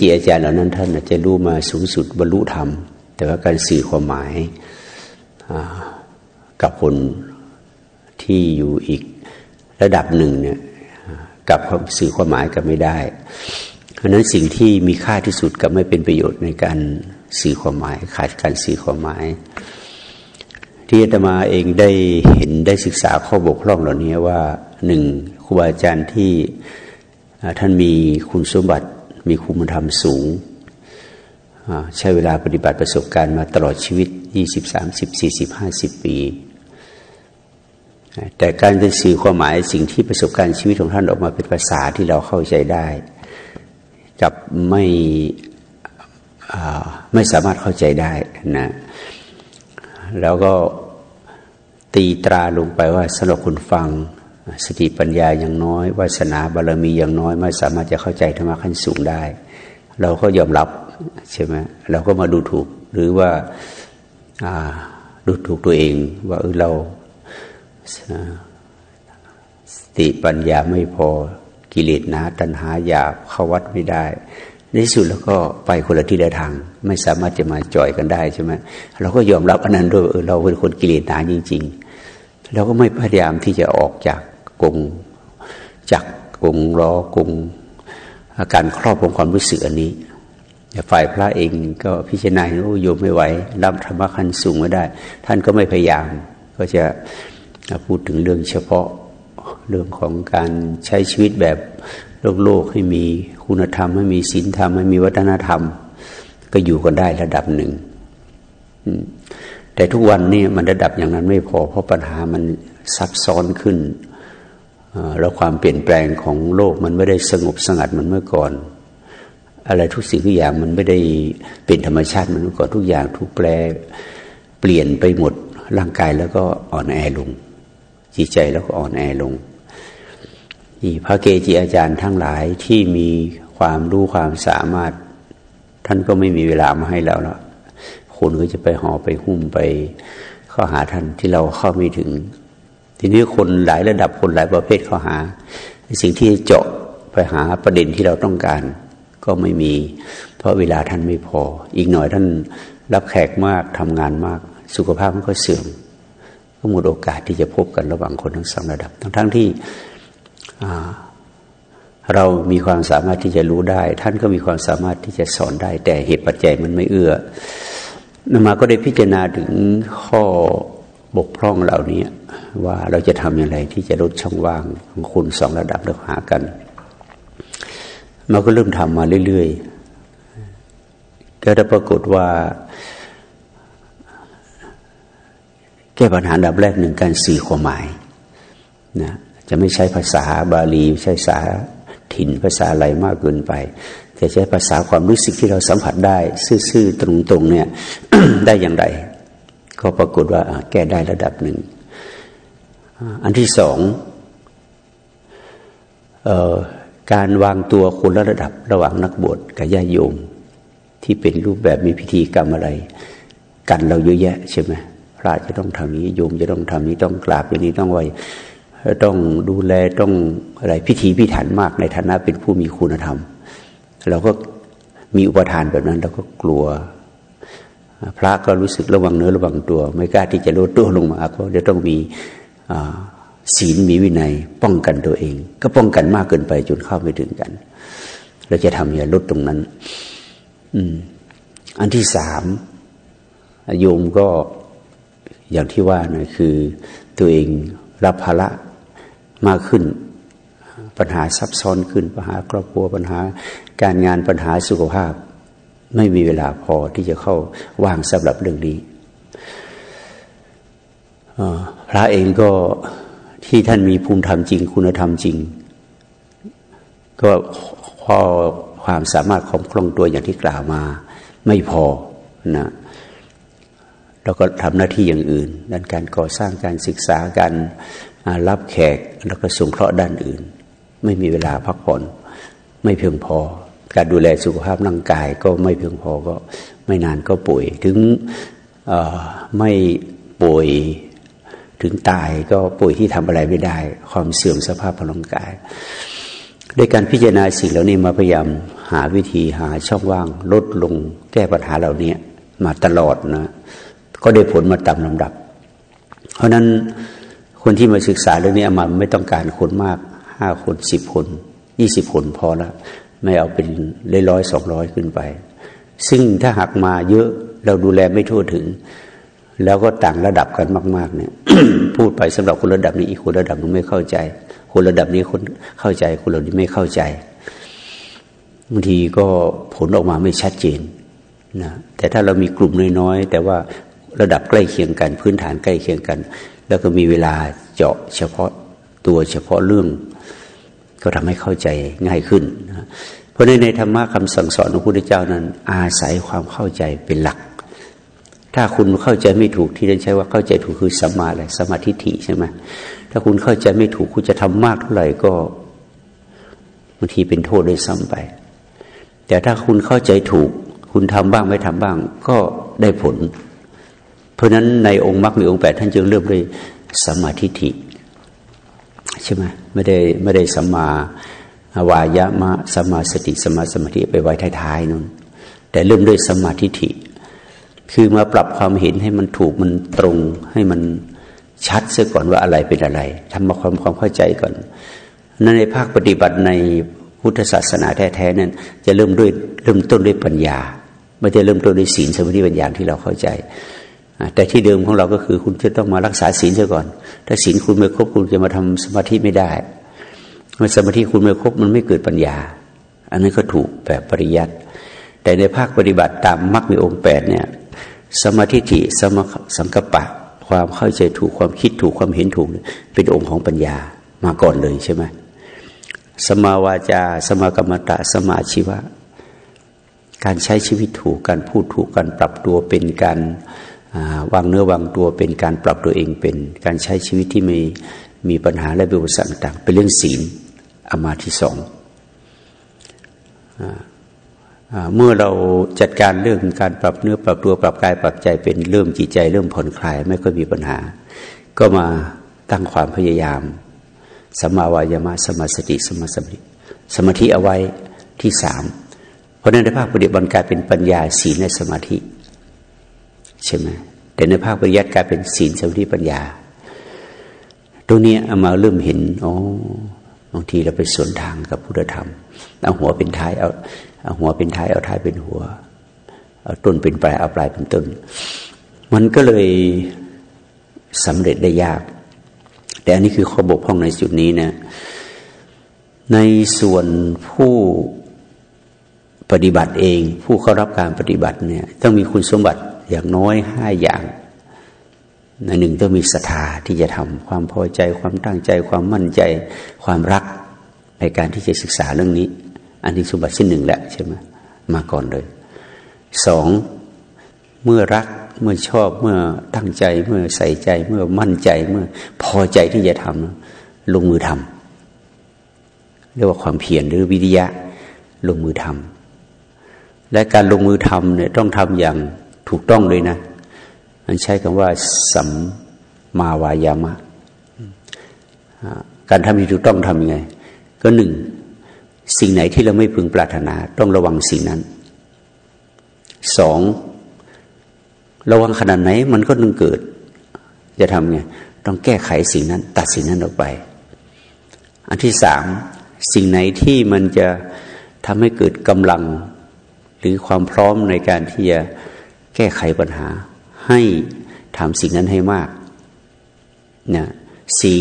จิอาจารย์เหล่านั้นท่านอาจจะรู้มาสูงสุดบรรลุธรรม แต่ว่าการสื่อความหมายกับคนที่อยู่อีกระดับหนึ่งเนี่ยกับสื่อความหมายกันไม่ได้ เพราะนั้นสิ่งที่มีค่าที่สุดกับไม่เป็นประโยชน์ในการสื่อความหมาย ขาดการสื่อความหมาย ที่อาตมาเองได้เห็นได้ศึกษาข้อบกพร่องเหล่านี้ว่าหนึ่งครูบาอาจารย์ที่ท่านมีคุณสมบัติ มีคุณธรรมสูง ใช้เวลาปฏิบัติประสบการณ์มาตลอดชีวิต 20 30 40 50 ปี แต่การจะสื่อความหมายสิ่งที่ประสบการณ์ชีวิตของท่านออกมาเป็นภาษาที่เราเข้าใจได้ กับไม่ไม่สามารถเข้าใจได้นะแล้วก็ตีตราลงไปว่าสำหรับคนฟัง สติปัญญาอย่างน้อย วาสนาบารมีอย่างน้อย ไม่สามารถจะเข้าใจธรรมะขั้นสูงได้ เราก็ยอมรับใช่ไหมเราก็มาดูถูกหรือว่าดูถูกตัวเอง ว่าเออเราสติปัญญาไม่พอกิเลสนะตัณหาอยากเข้าวัดไม่ได้ในที่สุดแล้วก็ไปคนละที่ละทาง ไม่สามารถจะมาจ่อยกันได้ใช่ไหมเราก็ยอมรับอันนั้นด้วยเออเราเป็นคนกิเลสหนาจริง ๆ เราก็ไม่พยายามที่จะออกจาก กงจักกงล้อกงอาการครอบของความรู้สึกอันนี้ฝ่ายพระเองก็พิจารณาโอ้โยมไม่ไหวรับธรรมะขั้นสูงไม่ได้ ท่านก็ไม่พยายาม ก็จะพูดถึงเรื่องเฉพาะเรื่องของการใช้ชีวิตแบบโลกโลกให้มีคุณธรรม ให้มีศีลธรรม ให้มีวัฒนธรรม ก็อยู่กันได้ระดับหนึ่ง แต่ทุกวันนี้มันระดับอย่างนั้นไม่พอเพราะปัญหามันซับซ้อนขึ้น แล้วความเปลี่ยนแปลงของโลกมันไม่ได้สงบสงัดเหมือนเมื่อก่อน อะไรทุกสิ่งทุกอย่างมันไม่ได้เป็นธรรมชาติเหมือนเมื่อก่อนทุกอย่างถูกแปลเปลี่ยนไปหมดร่างกายแล้วก็อ่อนแอลง จิตใจแล้วก็อ่อนแอลงนี่พระเกจิอาจารย์ทั้งหลายที่มีความรู้ความสามารถ ท่านก็ไม่มีเวลามาให้แล้วคนก็จะไปห่อไปหุ้มไปเข้าหาท่านที่เราเข้าไม่ถึง ทีนี้คนหลายระดับคนหลายประเภทเขาหา สิ่งที่เจาะไปหาประเด็นที่เราต้องการ ก็ไม่มี เพราะเวลาท่านไม่พอ อีกหน่อยท่านรับแขกมากทำงานมาก สุขภาพมันก็เสื่อมก็หมดโอกาสที่จะพบกันระหว่างคนทั้งสองระดับ ทั้งทั้งที่เรามีความสามารถที่จะรู้ได้ ท่านก็มีความสามารถที่จะสอนได้ แต่เหตุปัจจัยมันไม่เอื้อนมาก็ได้พิจารณาถึงข้อ บกพร่องเหล่านี้ว่าเราจะทำอย่างไรที่จะลดช่องว่างของคุณสองระดับเล้วหากันมันก็เริ่มทำมาเรื่อยๆ ก็ได้ปรากฏว่า แก้ปัญหาดับแรกหนึ่งการสื่อความหมายนะจะไม่ใช้ภาษาบาลีใช้ภาษาถิ่นภาษาอะไรมากเกินไปแต่ใช้ภาษาความรู้สึกที่เราสัมผัสได้ ซื่อๆตรงๆเนี่ยได้อย่างไร ก็ปรากฏว่าแก้ได้ระดับหนึ่ง อันที่สองออการวางตัวคนละระดับระหว่างนักบวชกับญาติโยม ที่เป็นรูปแบบมีพิธีกรรมอะไร กันเราเยอะแยะใช่ไหมพระจะต้องทำนี้โยมจะต้องทำนี้ต้องกราบอย่างนี้ต้องไว้ต้องดูแลต้องอะไรพิธีพิถันมากในฐานะเป็นผู้มีคุณธรรม เราก็มีอุปทานแบบนั้นเราก็กลัว พระก็รู้สึกระวังเนื้อระวังตัว ไม่กล้าที่จะลดตัวลงมาเพราะจะต้องมีศีลมีวินัย ป้องกันตัวเอง ก็ป้องกันมากเกินไปจนเข้าไม่ถึงกัน เราจะทำอย่าลดตรงนั้น อืม อันที่สามโยมก็อย่างที่ว่านะคือตัวเองรับภาระมากขึ้น ปัญหาซับซ้อนขึ้น ปัญหาครอบครัวปัญหาการงานปัญหาสุขภาพ ไม่มีเวลาพอที่จะเข้าว่างสำหรับเรื่องนี้พระเองก็ที่ท่านมีภูมิธรรมจริง คุณธรรมจริง ก็พอความสามารถของคล่องตัวอย่างที่กล่าวมา ไม่พอนะแล้วก็ทำหน้าที่อย่างอื่น ด้านการก่อสร้างการศึกษาการรับแขกแล้วก็ส่งเคราะห์ด้านอื่น ไม่มีเวลาพักผ่อน ไม่เพียงพอ การดูแลสุขภาพร่างกายก็ไม่เพียงพอก็ไม่นานก็ป่วย ถึงไม่ป่วยถึงตายก็ป่วยที่ทำอะไรไม่ได้ ความเสื่อมสภาพร่างกายด้วยการพิจารณาสิ่งเหล่านี้มาพยายามหาวิธีหาช่องว่างลดลงแก้ปัญหาเหล่านี้มาตลอดนะ ก็ได้ผลมาตามลำดับ เพราะนั้นคนที่มาศึกษาเรื่องนี้มาไม่ต้องการคนมากห้าคนสิบคนยี่สิบคนพอแล้ว ไม่เอาเป็นร้อยสองร้อยขึ้นไป ซึ่งถ้าหากมาเยอะเราดูแลไม่ทั่วถึง แล้วก็ต่างระดับกันมาก ๆ เนี่ย พูดไปสำหรับคนระดับนี้อีกคนระดับนึงไม่เข้าใจ คนระดับนี้คนเข้าใจ คนระดับนี้ไม่เข้าใจบางทีก็ผลออกมาไม่ชัดเจนนะแต่ถ้าเรามีกลุ่มน้อยๆแต่ว่าระดับใกล้เคียงกัน พื้นฐานใกล้เคียงกัน แล้วก็มีเวลาเจาะเฉพาะตัวเฉพาะเรื่อง ก็ทำให้เข้าใจง่ายขึ้นนะเพราะในในธรรมะคำสั่งสอนของพระพุทธเจ้านั้น อาศัยความเข้าใจเป็นหลัก ถ้าคุณเข้าใจไม่ถูกที่เราใช้ว่าเข้าใจถูกคือสัมมาอะไรสมาธิฐิใช่ไหมถ้าคุณเข้าใจไม่ถูกคุณจะทำมากเท่าไหร่ก็บางทีเป็นโทษด้วยซ้ำไป แต่ถ้าคุณเข้าใจถูก คุณทำบ้างไม่ทำบ้าง ก็ได้ผล เพราะฉะนั้นในองค์มรรคมีองค์แปดท่านจึงเริ่มด้วยสมาธิิ ใช่ไหมไม่ได้ไม่ได้สัมมาวายามะสมาสติสมาสมาธิไปไว้ท้ายๆนั่นแต่เริ่มด้วยสมาธิิคือมาปรับความเห็นให้มันถูกมันตรงให้มันชัดเสียก่อนว่าอะไรเป็นอะไรทำมาความความเข้าใจก่อนนั้นในภาคปฏิบัติในพุทธศาสนาแท้ๆนั้นจะเริ่มด้วยเริ่มต้นด้วยปัญญา ไม่ได้เริ่มต้นด้วยศีลสมาธิปัญญาที่เราเข้าใจ แต่ที่เดิมของเราก็คือคุณจะต้องมารักษาศีลซะก่อน ถ้าศีลคุณไม่ครบคุณจะมาทำสมาธิไม่ได้เมื่อสมาธิคุณไม่ครบมันไม่เกิดปัญญา อันนั้นก็ถูกแบบปริยัติ แต่ในภาคปฏิบัติตามมรรคมีองค์แปดเนี่ยสมาธิิสมาสังกปะ ความเข้าใจถูกความคิดถูกความเห็นถูก เป็นองค์ของปัญญามาก่อนเลยใช่ไหมสมาวาจา สมากรรมตะ สมาชีวะ การใช้ชีวิตถูกการพูดถูกการปรับตัวเป็นการ วางเนื้อวางตัวเป็นการปรับตัวเองเป็น การใช้ชีวิตที่มีมีปัญหาและเบลสังต่างเป็นเรื่องศีลอามาที่สองเมื่อเราจัดการเรื่องการปรับเนื้อปรับตัวปรับกายปรับใจเป็นเริ่มจิตใจ เริ่มผ่อนคลายไม่ค่อยมีปัญหา ก็มาตั้งความพยายามสมาวายามะสมาสติสมาสมิสมาธิเอาไว้ที่สามเพราะนั้นในภาคปฏิบัติกายเป็นปัญญาศีลในสมาธิ ใช่ไหมแต่ในภาคปริยัติกลายเป็นศีลสมาธิปัญญา ตรงนี้เอามาเริ่มเห็นอ๋อบางทีเราไปสวนทางกับพุทธธรรมเอาหัวเป็นท้ายเอาเอาหัวเป็นท้ายเอาท้ายเป็นหัวเอาต้นเป็นปลายเอาปลายเป็นต้น มันก็เลยสำเร็จได้ยาก แต่อันนี้คือข้อบกพร่องในจุดนี้นะในส่วนผู้ปฏิบัติเอง ผู้เข้ารับการปฏิบัติเนี่ยต้องมีคุณสมบัติ อย่างน้อยห้าอย่างนหนึ่งต้องมีศรัทธาที่จะทำความพอใจความตั้งใจ ความมั่นใจ ความรักในการที่จะศึกษาเรื่องนี้ อันนี้สมบัติชิ้นหนึ่งแหละใช่ไหมมาก่อนเลยสองเมื่อรักเมื่อชอบเมื่อตั้งใจ เมื่อใส่ใจ เมื่อมั่นใจ เมื่อพอใจที่จะทำลงมือทำเรียกว่าความเพียรหรือวิทยะลงมือทำและการลงมือทำเนี่ยต้องทำอย่าง ถูกต้องเลยนะมันใช้คำว่าสัมมาวายามะ การทำที่ถูกต้องทำยังไง ก็หนึ่ง สิ่งไหนที่เราไม่พึงปรารถนา ต้องระวังสิ่งนั้นสองระวังขนาดไหนมันก็ต้องเกิด จะทำไงต้องแก้ไขสิ่งนั้น ตัดสิ่งนั้นออกไป อันที่สามสิ่งไหนที่มันจะทำให้เกิดกำลัง หรือความพร้อมในการที่จะ แก้ไขปัญหา ให้ทำสิ่งนั้นให้มากนะสี่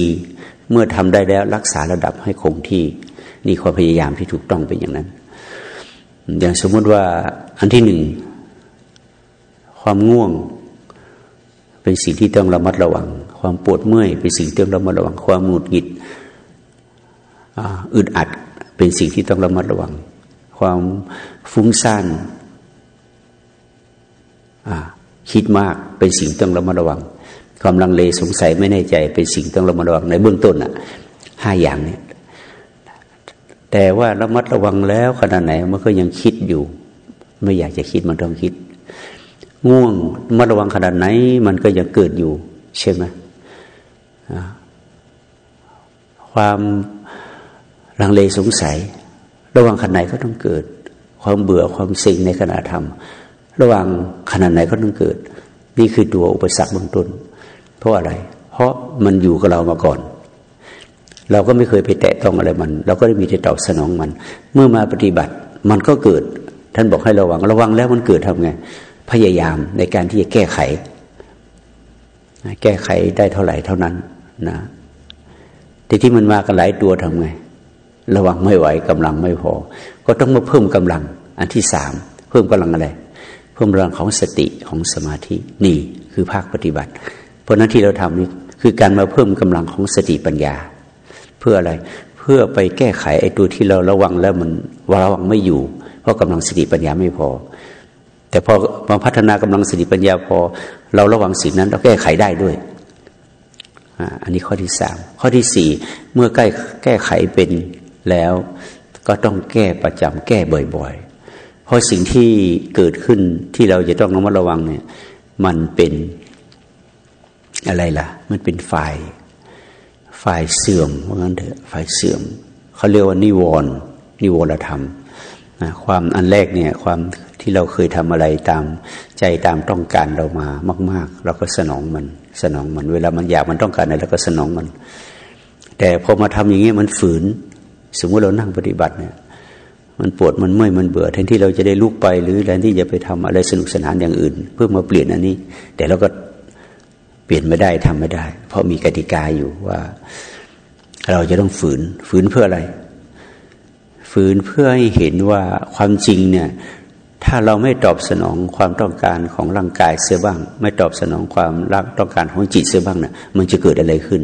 เมื่อทำได้แล้วรักษาระดับให้คงที่ นี่ความพยายามที่ถูกต้องเป็นอย่างนั้น อย่างสมมติว่าอันที่หนึ่งความง่วงเป็นสิ่งที่ต้องระมัดระวัง ความปวดเมื่อยเป็นสิ่งที่ต้องระมัดระวัง ความหงุดหงิดอึดอัดเป็นสิ่งที่ต้องระมัดระวัง ความฟุ้งซ่าน คิดมากเป็นสิ่งต้องระมัดระวัง ความลังเลสงสัยไม่แน่ใจเป็นสิ่งต้องระมัดระวังในเบื้องต้นอะห้าอย่างเนี่ยแต่ว่าระมัดระวังแล้วขนาดไหนมันก็ยังคิดอยู่ ไม่อยากจะคิดมันต้องคิด ง่วงระมาระวังขนาดไหน มันก็ยังเกิดอยู่ ใช่ไหมความลังเลสงสัย ระวังขนาดไหนก็ต้องเกิด ความเบื่อความสิงในขณะทำ ระหว่างขนาดไหนก็ต้องเกิด นี่คือตัวอุปสรรคเบื้องต้น เพราะอะไร เพราะมันอยู่กับเรามาก่อน เราก็ไม่เคยไปแตะต้องอะไรมัน เราก็ได้มีแต่ตอบสนองมัน เมื่อมาปฏิบัติมันก็เกิด ท่านบอกให้ระวัง ระวังแล้วมันเกิดทำไง พยายามในการที่จะแก้ไข แก้ไขได้เท่าไหร่เท่านั้นนะแต่ที่มันมากันหลายตัวทำไง ระวังไม่ไหวกำลังไม่พอ ก็ต้องมาเพิ่มกำลัง อันที่สามเพิ่มกำลังอะไร เพิ่มกำลังของสติของสมาธินี่คือภาคปฏิบัติ เพราะนั้นที่เราทำนี่คือการมาเพิ่มกำลังของสติปัญญา เพื่ออะไรเพื่อไปแก้ไขไอ้ตัวที่เราระวังแล้วมันว่าระวังไม่อยู่ เพราะกำลังสติปัญญาไม่พอ แต่พอมาพัฒนากำลังสติปัญญาพอ เราระวังสิ่งนั้นเราแก้ไขได้ด้วยอันนี้ข้อที่สามข้อที่สี่เมื่อใกล้แก้ไขเป็นแล้ว ก็ต้องแก้ประจำแก้บ่อย เพราะสิ่งที่เกิดขึ้นที่เราจะต้องระมัดระวังเนี่ย มันเป็นอะไรล่ะ มันเป็นฝ่าย ฝ่ายเสื่อมว่างั้นเถอะฝ่ายเสื่อมเขาเรียกว่านิวรณ์นิวรธรรมนะความอันแรกเนี่ย ความที่เราเคยทำอะไรตามใจตามต้องการเรามามาก ๆ เราก็สนองมัน สนองมัน เวลามันอยากมันต้องการอะไรเราก็สนองมัน แต่พอมาทำอย่างนี้มันฝืน สมมติเรานั่งปฏิบัติเนี่ย มันปวดมันเมื่อยมันเบื่อแทนที่เราจะได้ลุกไป หรือแทนที่จะไปทำอะไรสนุกสนานอย่างอื่น เพื่อมาเปลี่ยนอันนี้ แต่เราก็เปลี่ยนไม่ได้ทำไม่ได้ เพราะมีกติกาอยู่ว่า เราจะต้องฝืน ฝืนเพื่ออะไร ฝืนเพื่อให้เห็นว่าความจริงเนี่ย ถ้าเราไม่ตอบสนองความต้องการของร่างกายเสียบ้าง ไม่ตอบสนองความรักต้องการของจิตเสียบ้างเนี่ยมันจะเกิดอะไรขึ้น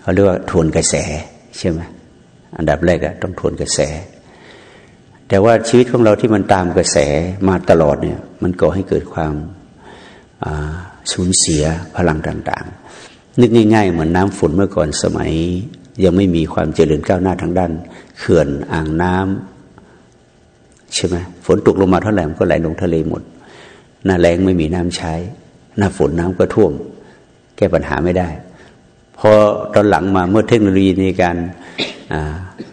เขาเรียกว่าทวนกระแสใช่ไหม อันดับแรกอะต้องทวนกระแส แต่ว่าชีวิตของเราที่มันตามกระแสมาตลอดเนี่ยมันก่อให้เกิดความสูญเสียพลังต่าง ๆ นึกง่าย ๆ เหมือนน้ำฝนเมื่อก่อนสมัย ยังไม่มีความเจริญก้าวหน้าทางด้าน เขื่อนอ่างน้ำใช่ไหมฝนตกลงมาเท่าไหร่มันก็ไหลลงทะเลหมด หน้าแรงไม่มีน้ำใช้ หน้าฝนน้ำก็ท่วม แก้ปัญหาไม่ได้พอตอนหลังมาเมื่อเทคโนโลยีในการ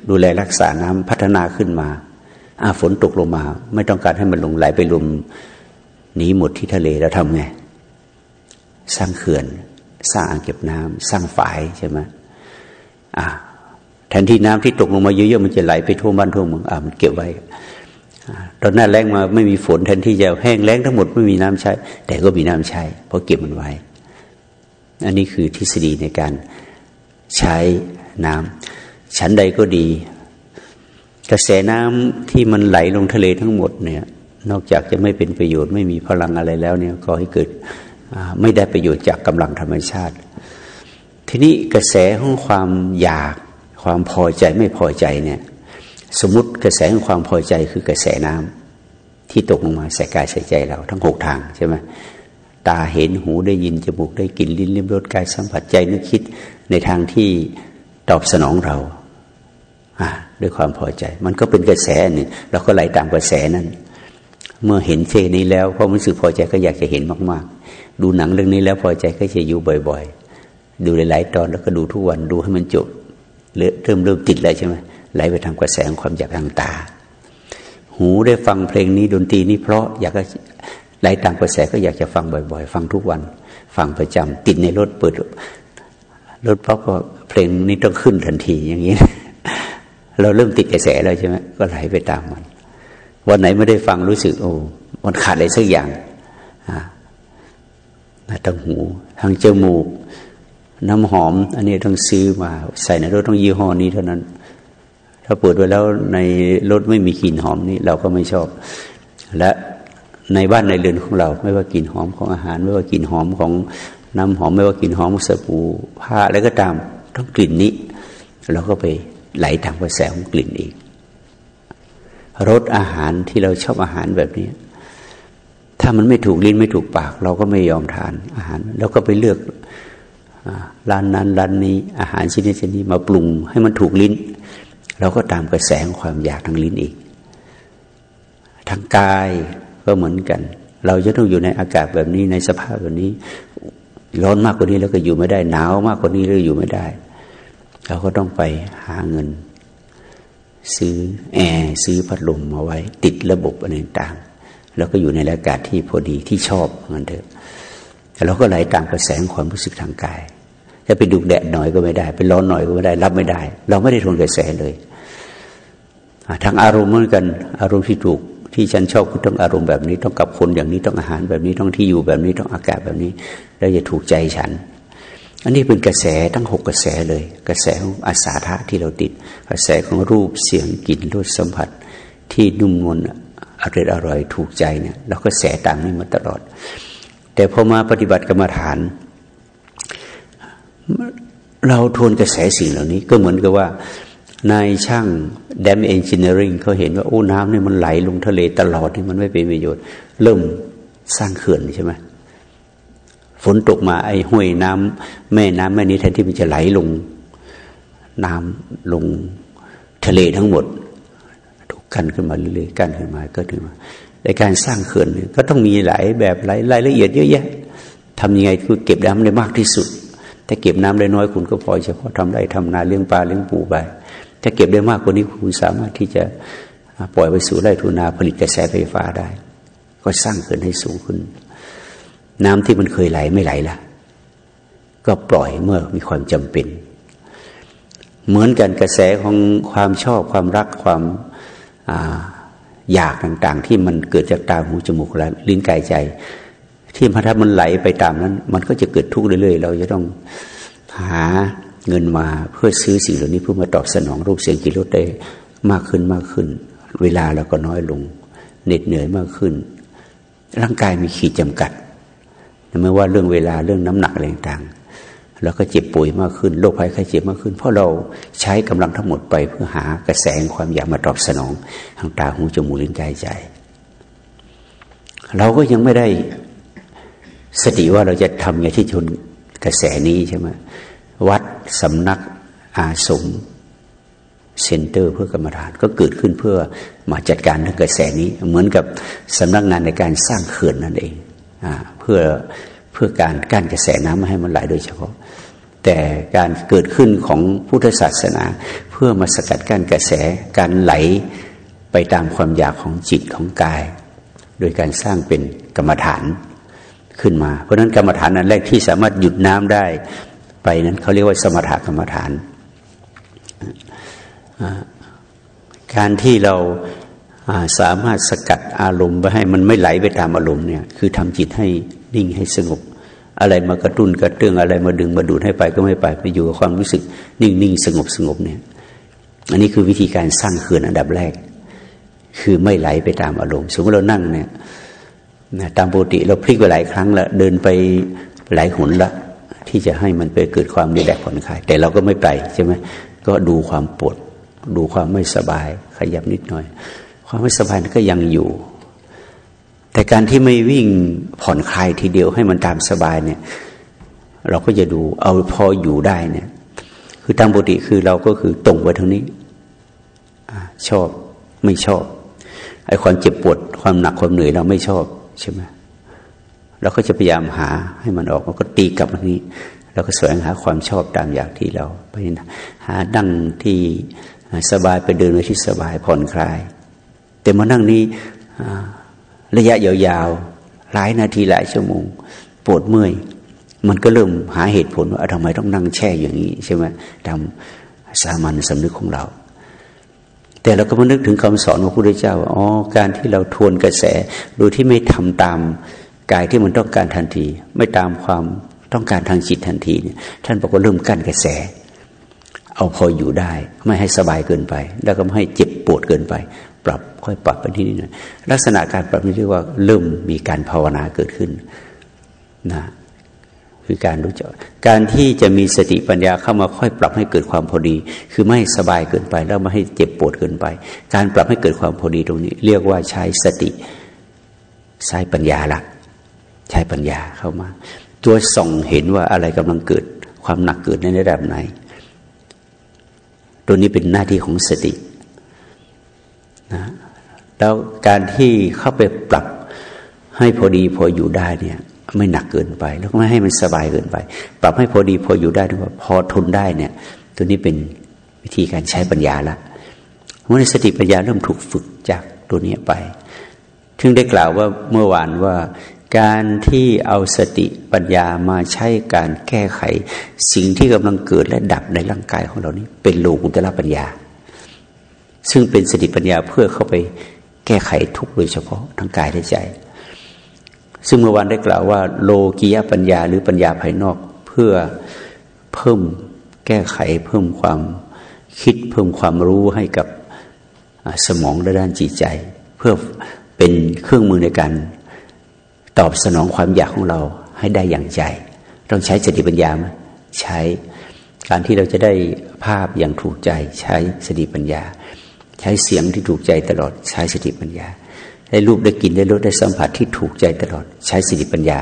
ดูแลรักษาน้ำพัฒนาขึ้นมาฝนตกลงมา ไม่ต้องการให้มันลงไหลไปลมหนีหมดที่ทะเลแล้วทำไง สร้างเขื่อน สร้างอ่างเก็บน้ำสร้างฝายใช่ไหมแทนที่น้ำที่ตกลงมาเยอะๆมันจะไหลไปท่วมบ้านท่วมเมืองอ่ามันเก็บไว้ตอนหน้าแรงมาไม่มีฝนแทนที่จะแห้งแล้งทั้งหมดไม่มีน้ำใช้ แต่ก็มีน้ำใช้ เพราะเก็บมันไว้ อันนี้คือทฤษฎีในการใช้น้ำ ชั้นใดก็ดี กระแสน้ำที่มันไหลลงทะเลทั้งหมดเนี่ย นอกจากจะไม่เป็นประโยชน์ไม่มีพลังอะไรแล้วเนี่ยก็ให้เกิดไม่ได้ประโยชน์จากกำลังธรรมชาติ ทีนี้กระแสของความอยากความพอใจไม่พอใจเนี่ย สมมติกระแสของความพอใจคือกระแสน้ำที่ตกลงมาใส่กายใส่ใจเรา ทั้งหกทางใช่ไหมตาเห็นหูได้ยินจมูกได้กลิ่นลิ้นลิ้มรสกายสัมผัสใจนึกคิดในทางที่ตอบสนองเรา ด้วยความพอใจ มันก็เป็นกระแสหนึ่งเราก็ไหลตามกระแสนั้น เมื่อเห็นเช่นี้แล้วพอมันสึกพอใจก็อยากจะเห็นมาก ๆ ดูหนังเรื่องนี้แล้วพอใจก็จะอยู่บ่อย ๆ ดูหลาย ๆ ตอนแล้วก็ดูทุกวันดูให้มันจบเริ่มเริ่มติดแล้วใช่ไหมไหลไปทางกระแสของความอยากทางตา หูได้ฟังเพลงนี้ดนตรีนี้เพราะอยากไหลตามกระแสก็อยากจะฟังบ่อย ๆ ฟังทุกวัน ฟังประจำติดในรถเปิดรถเพราะก็เพลงนี้ต้องขึ้นทันทีอย่างนี้ เราเริ่มติดกระแสแล้วใช่ไหมก็ไหลไปตามมัน วันไหนไม่ได้ฟังรู้สึกโอ้มันขาดอะไรสักอย่างอ่าทางหูทางจมูก น้ำหอม อันนี้ต้องซื้อมา ใส่ในรถต้องยี่ห้อนี้เท่านั้น ถ้าเปิดไว้แล้วในรถไม่มีกลิ่นหอมนี่เราก็ไม่ชอบ และในบ้านในเรือนของเรา ไม่ว่ากลิ่นหอมของอาหาร ไม่ว่ากลิ่นหอมของน้ำหอม ไม่ว่ากลิ่นหอมสบู่ผ้าอะไรก็ตามต้องกลิ่นนี้เราก็ไป ไหลทางกระแสของกลิ่นอีกรสอาหารที่เราชอบอาหารแบบนี้ ถ้ามันไม่ถูกลิ้นไม่ถูกปาก เราก็ไม่ยอมทานอาหารเราก็ไปเลือกร้านนั้นร้านนี้อาหารชนิดชนิดมาปรุงให้มันถูกลิ้น เราก็ตามกระแสของความอยากทางลิ้นอีก ทางกายก็เหมือนกัน เราจะต้องอยู่ในอากาศแบบนี้ในสภาพแบบนี้ ร้อนมากกว่านี้แล้วก็อยู่ไม่ได้ หนาวมากกว่านี้แล้วอยู่ไม่ได้ เราก็ต้องไปหาเงิน ซื้อแอร์ซื้อพัดลมมาไว้ ติดระบบอะไรต่างแล้วก็อยู่ในอากาศที่พอดีที่ชอบเงินเถอะเราก็ไหลตามกระแสความรู้สึกทางกายจะไปดุแดดหน่อยก็ไม่ได้ ไปร้อนหน่อยก็ไม่ได้ รับไม่ได้ เราไม่ได้ทนกระแสเลยทางอารมณ์เหมือนกัน อารมณ์ที่ถูกที่ฉันชอบคือต้องอารมณ์แบบนี้ต้องกับคนอย่างนี้ต้องอาหารแบบนี้ต้องที่อยู่แบบนี้ต้องอากาศแบบนี้ แล้วจะถูกใจฉัน อันนี้เป็นกระแสทั้งหกกระแสเลย กระแสของอาสาทะที่เราติด กระแสของรูปเสียงกลิ่นรสสัมผัส ที่นุ่มนวลอร่อยอร่อยถูกใจเนี่ยเราก็แสตามนี้มาตลอด แต่พอมาปฏิบัติกรรมฐาน เราทวนกระแสสิ่งเหล่านี้ก็เหมือนกับว่านายช่างแดมเอนจิเนียริงเขาเห็นว่าโอ้น้ำนี่มันไหลลงทะเลตลอดที่มันไม่เป็นประโยชน์ เริ่มสร้างเขื่อนใช่ไหม ฝนตกมาไอ้ห้วยน้ำแม่น้ำแม่นี้แทนที่มันจะไหลลง น้ำลงทะเลทั้งหมด ถูกกันขึ้นมาเรื่อยๆกันขึ้นมาก็ถึงมาในการสร้างเขื่อนก็ต้องมีหลายแบบหลายรายละเอียดเยอะแยะทำยังไงคือเก็บน้ำได้มากที่สุดแต่เก็บน้ำได้น้อยคุณก็พอเฉพาะทำได้ทำนาเลี้ยงปลาเลี้ยงปูไปถ้าเก็บได้มากกว่านี้คุณสามารถที่จะปล่อยไปสู่ไร่ทุนาผลิตกระแสไฟฟ้าได้ ก็สร้างเขื่อนให้สูงขึ้น น้ำที่มันเคยไหลไม่ไหลละก็ปล่อยเมื่อมีความจำเป็น เหมือนกันกระแสของความชอบความรักความอยากต่างๆ ที่มันเกิดจากตาหูจมูกและลิ้นกายใจ ที่พระทัมันไหลไปตามนั้น มันก็จะเกิดทุกข์เรื่อยๆ เราจะต้องหาเงินมาเพื่อซื้อสิ่งเหล่านี้เพื่อมาตอบสนองรูปเสียงกิริยได้มากขึ้นมากขึ้น เวลาเราก็น้อยลงเหน็ดเหนื่อยมากขึ้น ร่างกายมีขีดจำกัด ไม่ว่าเรื่องเวลาเรื่องน้ำหนักอะไรต่างแล้วก็เจ็บป่วยมากขึ้นโรคภัยไข้เจ็บมากขึ้น เพราะเราใช้กำลังทั้งหมดไปเพื่อหากระแสความอยากมาตอบสนองทางตาหูจมูกลิ้นกายใจ เราก็ยังไม่ได้สติว่าเราจะทำอย่างที่ชนกระแสนี้ใช่ไหมวัดสำนักอาสมเซ็นเตอร์เพื่อกรรมฐานก็เกิดขึ้นเพื่อมาจัดการเรื่องกระแสนี้ เหมือนกับสำนักงานในการสร้างเขื่อนนั่นเอง เพื่อเพื่อการกั้นกระแสน้ำไม่ให้มันไหลโดยเฉพาะ แต่การเกิดขึ้นของพุทธศาสนา เพื่อมาสกัดกั้นกระแสการไหลไปตามความอยากของจิตของกาย โดยการสร้างเป็นกรรมฐานขึ้นมา เพราะนั้นกรรมฐานนั้นแรกที่สามารถหยุดน้ำได้ไปนั้นเขาเรียกว่าสมถกรรมฐาน การที่เรา สามารถสกัดอารมณ์ไปให้มันไม่ไหลไปตามอารมณ์เนี่ย คือทำจิตให้นิ่งให้สงบ อะไรมากระตุ้นกระเตื้องอะไรมาดึงมาดูดให้ไปก็ไม่ไปไปอยู่กับความรู้สึกนิ่งนิ่งสงบสงบเนี่ย อันนี้คือวิธีการสร้างเขื่อนอันดับแรก คือไม่ไหลไปตามอารมณ์ สมมติเรานั่งเนี่ยตามปกติเราพลิกไปหลายครั้งแล้วเดินไปหลายหนละ ที่จะให้มันไปเกิดความรีแลกผ่อนคลาย แต่เราก็ไม่ไปใช่ไหมก็ดูความปวดดูความไม่สบายขยับนิดหน่อย ความไม่สบายก็ยังอยู่ แต่การที่ไม่วิ่งผ่อนคลายทีเดียวให้มันตามสบายเนี่ย เราก็จะดูเอาพออยู่ได้เนี่ย คือตามปกติคือเราก็คือตรงไปทางนี้ชอบไม่ชอบไอ้ความเจ็บปวดความหนักความเหนื่อยเราไม่ชอบใช่ไหมเราก็จะพยายามหาให้มันออกมันก็ตีกลับมานี้เราก็แสวงหาความชอบตามอย่างที่เราไปหาดั้งที่สบายไปเดินไปที่สบายผ่อนคลาย แต่มานั่งนี้ระยะยาวๆหลายนาทีหลายชั่วโมงปวดเมื่อย มันก็เริ่มหาเหตุผลว่าทำไมต้องนั่งแช่อย่างนี้ใช่ไหมทำสามัญสำนึกของเรา แต่เราก็มานึกถึงคำสอนของพระพุทธเจ้าอ๋อการที่เราทวนกระแสโดยที่ไม่ทำตามกายที่มันต้องการทันที ไม่ตามความต้องการทางจิตทันทีเนี่ยท่านบอกว่าเริ่มกั้นกระแส เอาพออยู่ได้ ไม่ให้สบายเกินไป แล้วก็ไม่ให้เจ็บปวดเกินไป ปรับค่อยปรับไปที่นี่นะลักษณะการปรับนี้เรียกว่าเริ่มมีการภาวนาเกิดขึ้นนะคือการรู้จักการที่จะมีสติปัญญาเข้ามาค่อยปรับให้เกิดความพอดี คือไม่สบายเกินไปแล้วไม่ให้เจ็บปวดเกินไป การปรับให้เกิดความพอดีตรงนี้ เรียกว่าใช้สติใช้ปัญญาละใช้ปัญญาเข้ามา ตัวส่องเห็นว่าอะไรกำลังเกิดความหนักเกิดในระดับไหน ตัวนี้เป็นหน้าที่ของสติ นะแล้วการที่เข้าไปปรับให้พอดีพออยู่ได้เนี่ยไม่หนักเกินไป แล้วก็ไม่ให้มันสบายเกินไป ปรับให้พอดีพออยู่ได้ด้วยพอทนได้เนี่ย ตัวนี้เป็นวิธีการใช้ปัญญาละเมื่อสติปัญญาเริ่มถูกฝึกจากตัวนี้ไปถึงได้กล่าวว่าเมื่อวานว่าการที่เอาสติปัญญามาใช้การแก้ไข สิ่งที่กำลังเกิดและดับในร่างกายของเรานี้ เป็นโลกุตละปัญญา ซึ่งเป็นสติปัญญาเพื่อเข้าไปแก้ไขทุกโดยเฉพาะทั้งกายและใจ ซึ่งเมื่อวานได้กล่าวว่า โลกียปัญญาหรือปัญญาภายนอกเพื่อเพิ่มแก้ไขเพิ่มความคิดเพิ่มความรู้ให้กับสมองและด้านจิตใจ เพื่อเป็นเครื่องมือในการตอบสนองความอยากของเราให้ได้อย่างใจ ต้องใช้สติปัญญาไหมใช้การที่เราจะได้ภาพอย่างถูกใจใช้สติปัญญา ใช้เสียงที่ถูกใจตลอด ใช้สติปัญญา ได้รูปได้กลิ่นได้รสได้สัมผัสที่ถูกใจตลอด ใช้สติปัญญา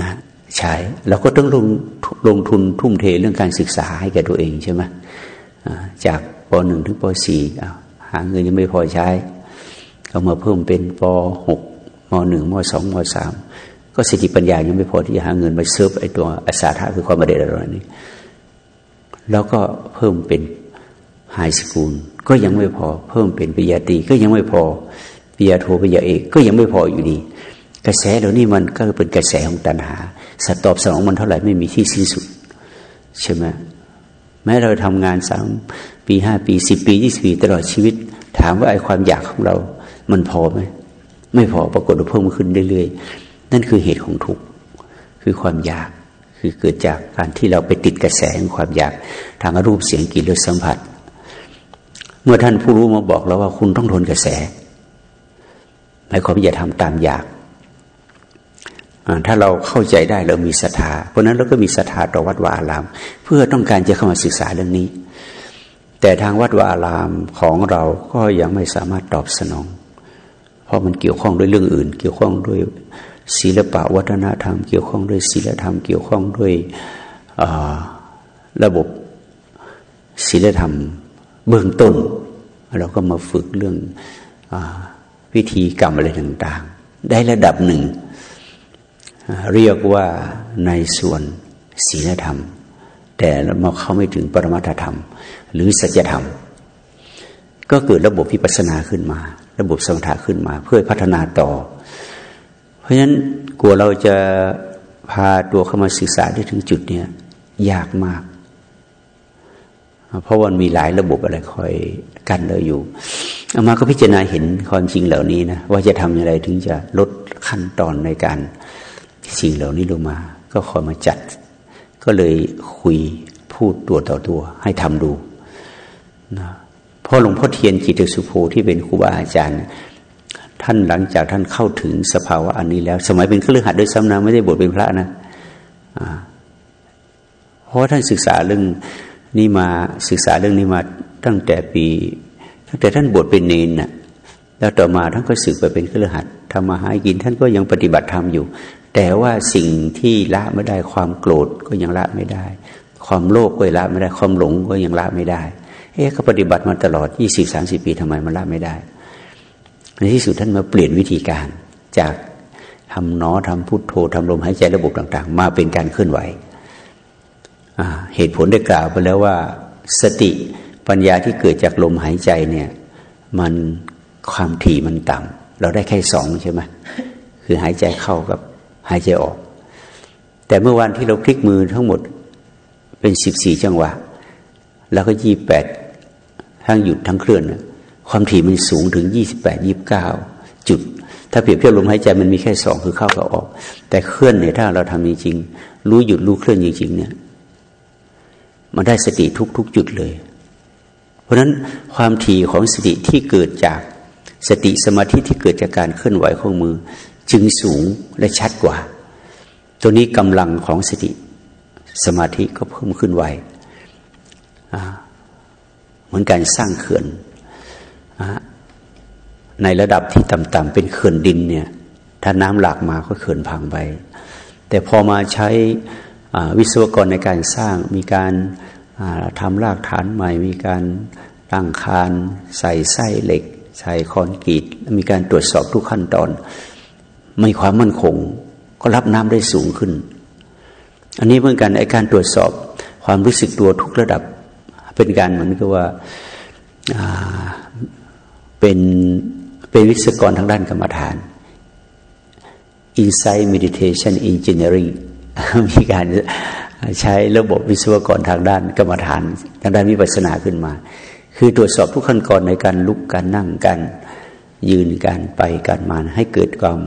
นะใช้เราก็ต้องลงลงทุนทุ่มเทเรื่องการศึกษาให้แก่ตัวเองใช่ไหมจากปหนึ่งถึงปสี่หาเงินยังไม่พอใช้ ก็มาเพิ่มเป็นปหกมหนึ่งมสองมสามก็สติปัญญายังไม่พอที่จะหาเงินมาเซิร์ฟไอ้ตัวอัสสาทะคือความบาเดอะไรนี้ แล้วก็เพิ่มเป็น high school ก็ยังไม่พอ เพิ่มเป็นปริญญาตรีก็ยังไม่พอปริญญาโทปริญญาเอกก็ยังไม่พออยู่ดี กระแสเหล่านี้มันก็เป็นกระแสของตัณหาตอบสนองมันเท่าไหร่ไม่มีที่สิ้นสุดใช่ไหมแม้เราทำงานสามปีห้าปีสิบปียี่สิบปีตลอดชีวิต ถามว่าไอ้ความอยากของเรา มันพอไหมไม่พอปรากฏว่าเพิ่มขึ้นเรื่อยๆนั่นคือเหตุของทุกข์คือความอยากคือเกิดจากการที่เราไปติดกระแสของความอยากทางรูปเสียงกลิ่นรสสัมผัส เมื่อท่านผู้รู้มาบอกเราว่าคุณต้องทนกระแสหมายความอย่าทำตามอยาก ถ้าเราเข้าใจได้เรามีศรัทธา เพราะนั้นเราก็มีศรัทธาต่อวัดวาอาราม เพื่อต้องการจะเข้ามาศึกษาเรื่องนี้ แต่ทางวัดวาอารามของเราก็ยังไม่สามารถตอบสนอง เพราะมันเกี่ยวข้องด้วยเรื่องอื่น เกี่ยวข้องด้วยศิลปะวัฒนธรรม เกี่ยวข้องด้วยศีลธรรม เกี่ยวข้องด้วยระบบศีลธรรม เบื้องต้น เราก็มาฝึกเรื่องอวิธีกรรมอะไรต่าง ๆ ได้ระดับหนึ่ง เรียกว่าในส่วนศีลธรรม แต่มาเข้าไม่ถึงปรมัตธรรม หรือสัจธรรม ก็เกิดระบบพิปัสนาขึ้นมา ระบบสมถะขึ้นมา เพื่อพัฒนาต่อ เพราะฉะนั้นกลัวเราจะพาตัวเข้ามาศึกษาได้ถึงจุดเนี้ยยากมาก เพราะวันมีหลายระบบอะไรคอยกันเราอยู่เอามาก็พิจารณาเห็นความจริงเหล่านี้นะว่าจะทำอย่างไรถึงจะลดขั้นตอนในการสิ่งเหล่านี้ลงมา ก็คอยมาจัด ก็เลยคุยพูดตัวต่อตัว ให้ทำดูนะพ่อหลวงพ่อเทียนจิตสุโภที่เป็นครูบาอาจารย์ ท่านหลังจากท่านเข้าถึงสภาวะอันนี้แล้ว สมัยเป็นเครือขัดด้วยซ้ำนะไม่ได้บวชเป็นพระนะเพราะท่านศึกษาเรื่อง นี้มาศึกษาเรื่องนี้มาตั้งแต่ปี ตั้งแต่ท่านบวชเป็นเนนนะแล้วต่อมาท่านก็สึกไปเป็นเครือขัดทำมาหากินท่านก็ยังปฏิบัติธรรมอยู่ แต่ว่าสิ่งที่ละไม่ได้ความโกรธก็ยังละไม่ได้ ความโลภก็ละไม่ได้ความหลงก็ยังละไม่ได้เอ๊ะเขาปฏิบัติมาตลอดยี่สิบสามสิปีทำไมมันละไม่ได้ในที่สุดท่านมาเปลี่ยนวิธีการจากทำหนอทำพุทโธทำลมหายใจระบบต่าง ๆ มาเป็นการเคลื่อนไหว เหตุผลได้กล่าวไปแล้วว่า สติปัญญาที่เกิดจากลมหายใจเนี่ย มันความถี่มันต่ำเราได้แค่สองใช่ไหมคือหายใจเข้ากับหายใจออก แต่เมื่อวันที่เราคลิกมือทั้งหมดเป็นสิบสี่จังหวะ แล้วก็ยี่แปดทั้งหยุดทั้งเคลื่อนความถี่มันสูงถึงยี่สิบแปดยี่บเก้าจุด ถ้าเปรียบเทียบลมหายใจมันมีแค่สองคือเข้ากับออก แต่เคลื่อนเนี่ยถ้าเราทำจริงๆรู้หยุดรู้เคลื่อนจริงๆเนี่ย มันได้สติทุกๆจุดเลย เพราะฉะนั้นความถี่ของสติที่เกิดจากสติสมาธิที่เกิดจากการเคลื่อนไหวของมือ จึงสูงและชัดกว่า ตัวนี้กำลังของสติสมาธิก็เพิ่มขึ้นไวเหมือนการสร้างเขื่อนในระดับที่ต่ำๆเป็นเขื่อนดินเนี่ย ถ้าน้ำหลากมาก็เขื่อนพังไป แต่พอมาใช้ วิศวกรในการสร้างมีการทำรากฐานใหม่ มีการตั้งคานใส่ไส้เหล็ก ใส่คอนกรีตมีการตรวจสอบทุกขั้นตอน ไม่ความมั่นคงก็รับน้ำได้สูงขึ้น อันนี้เหมือนกันไอการตรวจสอบความรู้สึกตัวทุกระดับ เป็นการเหมือนกับว่าเป็นเป็นวิศวกรทางด้านกรรมฐาน Insight Meditation Engineering มีการใช้ระบบวิศวกรทางด้านกรรมฐานทางด้านวิปัสสนาขึ้นมา คือตรวจสอบทุกขั้นตอนในการลุกการนั่งการยืนการไปการมาให้เกิดความ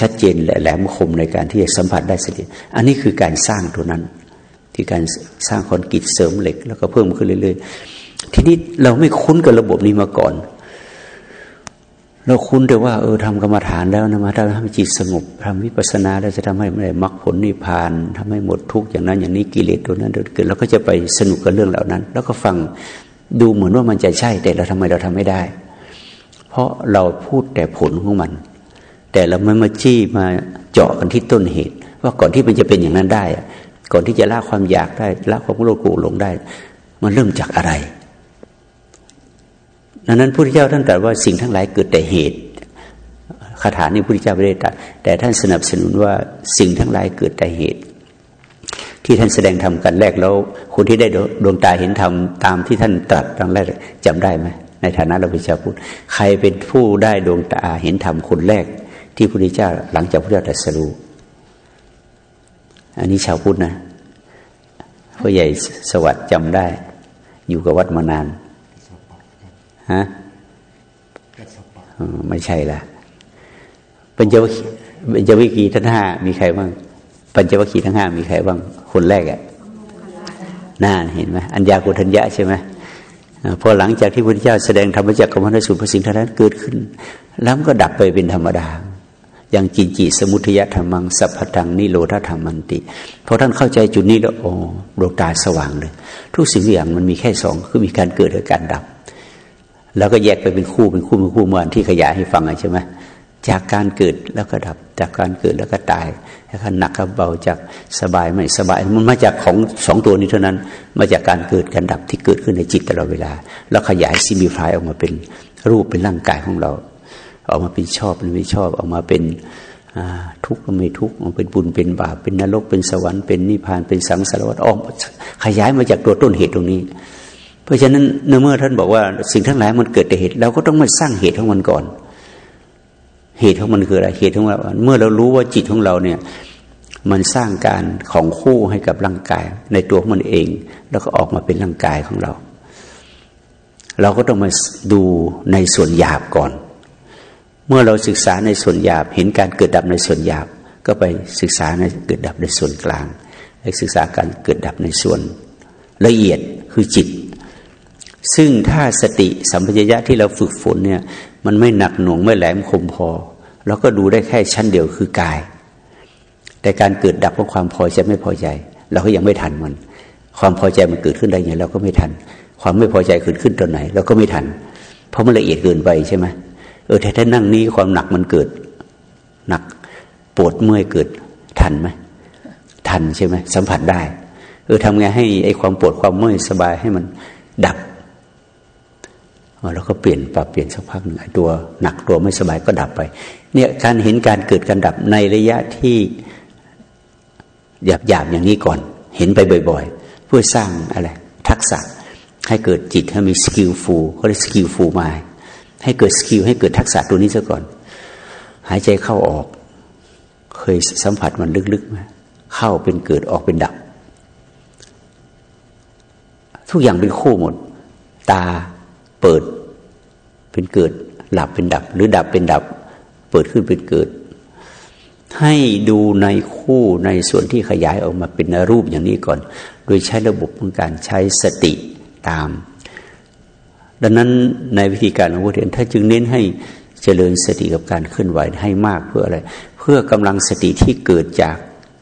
ชัดเจนและแหลมคมในการที่จะสัมผัสได้สติอันนี้คือการสร้างตัวนั้น ที่การสร้างคอนกรีตเสริมเหล็ก แล้วก็เพิ่มขึ้นเรื่อย ๆ ทีนี้เราไม่คุ้นกับระบบนี้มาก่อน เราคุ้นแต่ว่าเออทำกรรมฐานแล้วนะมาทำให้จิตสงบทำวิปัสสนาแล้วจะทำให้ไม่ได้มรรคผลนิพพานทำให้หมดทุกข์อย่างนั้น อย่างนี้กิเลสตัวนั้นเกิดเราก็จะไปสนุกกับเรื่องเหล่านั้น แล้วก็ฟังดูเหมือนว่ามันจะใช่ แต่เราทำไมเราทำไม่ได้ เพราะเราพูดแต่ผลของมัน แต่เราไม่มาจี้มาเจาะกันที่ต้นเหตุ ว่าก่อนที่มันจะเป็นอย่างนั้นได้ ก่อนที่จะละความอยากได้ละความโลภโกรธหลงได้ มันเริ่มจากอะไร ดังนั้นพระพุทธเจ้าท่านตรัสว่าสิ่งทั้งหลายเกิดแต่เหตุคาถานี้พระพุทธเจ้าไม่ได้ตรัสแต่ท่านสนับสนุนว่าสิ่งทั้งหลายเกิดแต่เหตุ ที่ท่านแสดงธรรมกันแรกแล้ว คนที่ได้ดวงตาเห็นธรรมตามที่ท่านตรัสครั้งแรกจำได้ไหมในฐานะเราเป็นชาวพุทธใครเป็นผู้ได้ดวงตาเห็นธรรมคนแรก ที่พระพุทธเจ้าหลังจากพระเจ้าตรัสรู้อันนี้ชาวพุทธนะพ่อใหญ่สวัสดิ์จำได้ อยู่กับวัดมานาน ฮะไม่ใช่ละปัญจวัคคีปัญจวัคคีทั้งห้ามีใครบ้างปัญจวัคคีทั้งห้ามีใครบ้างคนแรกอะน่าเห็นไหมอัญญากุทัญญะใช่ไหมพอหลังจากที่พระพุทธเจ้าแสดงธรรมจักรกรรมนสูตรพระสิ่งทั้งนั้นเกิดขึ้น แล้วก็ดับไปเป็นธรรมดา อย่างจินจิสมุทยธรรมังสัพพตังนิโรธธรรมันติพอท่านเข้าใจจุดนี้แล้วโอ้ดวงตาสว่างเลย ทุกสิ่งอย่างมันมีแค่สองคือมีการเกิดและการดับ แล้วก็แยกไปเป็นคู่เป็นคู่เป็นคู่เมื่อที่ขยายให้ฟังใช่ไหมจากการเกิดแล้วก็ดับ จากการเกิดแล้วก็ตายแล้วก็หนักกับเบาจากสบายไม่สบาย มันมาจากของสองตัวนี้เท่านั้น มาจากการเกิดการดับที่เกิดขึ้นในจิตตลอดเวลา แล้วขยายซิมิฟายออกมาเป็นรูปเป็นร่างกายของเรา ออกมาเป็นชอบเป็นไม่ชอบออกมาเป็นทุกข์ก็ไม่ทุกข์เป็นบุญเป็นบาปเป็นนรกเป็นสวรรค์เป็นนิพพานเป็นสังสารวัฏออกขยายมาจากตัวต้นเหตุตรงนี้ ราะฉะนั้นเมื่อท่านบอกว่าสิ่งทั้งหลายมันเกิดแต่เหตุเราก็ต้องมาสร้างเหตุของมันก่อน เหตุของมันคืออะไรเหตุของเราเมื่อเรารู้ว่าจิตของเราเนี่ย มันสร้างการของคู่ให้กับร่างกาย ในตัวของมันเอง แล้วก็ออกมาเป็นร่างกายของเรา เราก็ต้องมาดูในส่วนหยาบก่อน เมื่อเราศึกษาในส่วนหยาบ เห็นการเกิดดับในส่วนหยาบ ก็ไปศึกษาในเกิดดับในส่วนกลางไปศึกษาการเกิดดับในส่วนละเอียดคือจิต ซึ่งถ้าสติสัมปชัญญะที่เราฝึกฝนเนี่ยมันไม่หนักหน่วงไม่แหลมคมพอเราก็ดูได้แค่ชั้นเดียวคือกาย แต่การเกิดดับของความพอใจไม่พอใจ เราก็ยังไม่ทันมัน ความพอใจมันเกิดขึ้นได้ยังไงเราก็ไม่ทัน ความไม่พอใจเกิดขึ้นตอนไหน เราก็ไม่ทัน เพราะมันละเอียดเกินไปใช่ไหมเออแต่ถ้านั่งนี้ความหนักมันเกิดหนักปวดเมื่อยเกิดทันไหมทันใช่ไหมสัมผัสได้ เออทำไงให้ไอ้ความปวดความเมื่อยสบายให้มันดับ แล้วก็เปลี่ยนปรับเปลี่ยนสักพักหนึ่งตัวหนักตัวไม่สบายก็ดับไป เนี่ยการเห็นการเกิดการดับในระยะที่หยาบหยาบอย่างนี้ก่อน เห็นไปบ่อย ๆ เพื่อสร้างอะไร ทักษะให้เกิดจิตให้มี skillful เขาเรียก skillful มาให้เกิด skill ให้เกิดทักษะตัวนี้ซะก่อน หายใจเข้าออก เคยสัมผัสมันลึกๆไหมเข้าเป็นเกิดออกเป็นดับ ทุกอย่างเป็นคู่หมด ตา เปิดเป็นเกิดหลับเป็นดับ หรือดับเป็นดับ เปิดขึ้นเป็นเกิด ให้ดูในคู่ในส่วนที่ขยายออกมาเป็นรูปอย่างนี้ก่อน โดยใช้ระบบของการใช้สติตาม ดังนั้นในวิธีการของพุทธเจ้าถ้าจึงเน้นให้เจริญสติกับการเคลื่อนไหวให้มากเพื่ออะไร เพื่อกำลังสติที่เกิดจาก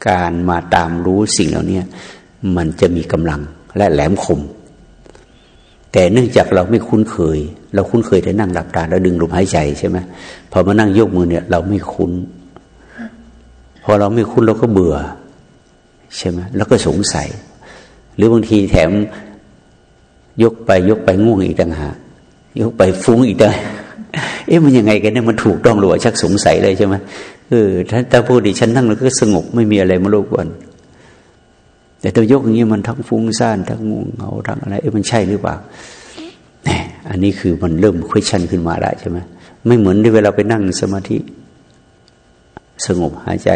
การมาตามรู้สิ่งเหล่านี้มันจะมีกำลังและแหลมคม แต่เนื่องจากเราไม่คุ้นเคย เราคุ้นเคยแต่นั่งหลับตาแล้วดึงลมหายใจใช่ไหมพอมานั่งยกมือเนี่ย เราไม่คุ้น พอเราไม่คุ้นเราก็เบื่อ ใช่ไหมแล้วก็สงสัย หรือบางทีแถมยกไปยกไปง่วงอีกต่างหากยกไปฟุ้งอีกต่างเอ๊ะมันยังไงกันเนี่ยมันถูกต้องหรือว่าชักสงสัยเลยใช่ไหมเออถ้าถ้าพูดดิฉันนั่งแล้วก็สงบไม่มีอะไรมารบกวน แต่ตัวยกอย่างนี้มันทั้งฟุ้งซ่านทั้งงงเงาทั้งอะไรเอ้มันใช่หรือเปล่าอันนี้คือมันเริ่มคุยชันขึ้นมาแล้วใช่ไหมไม่เหมือนที่เวลาไปนั่งสมาธิ สงบหายใจ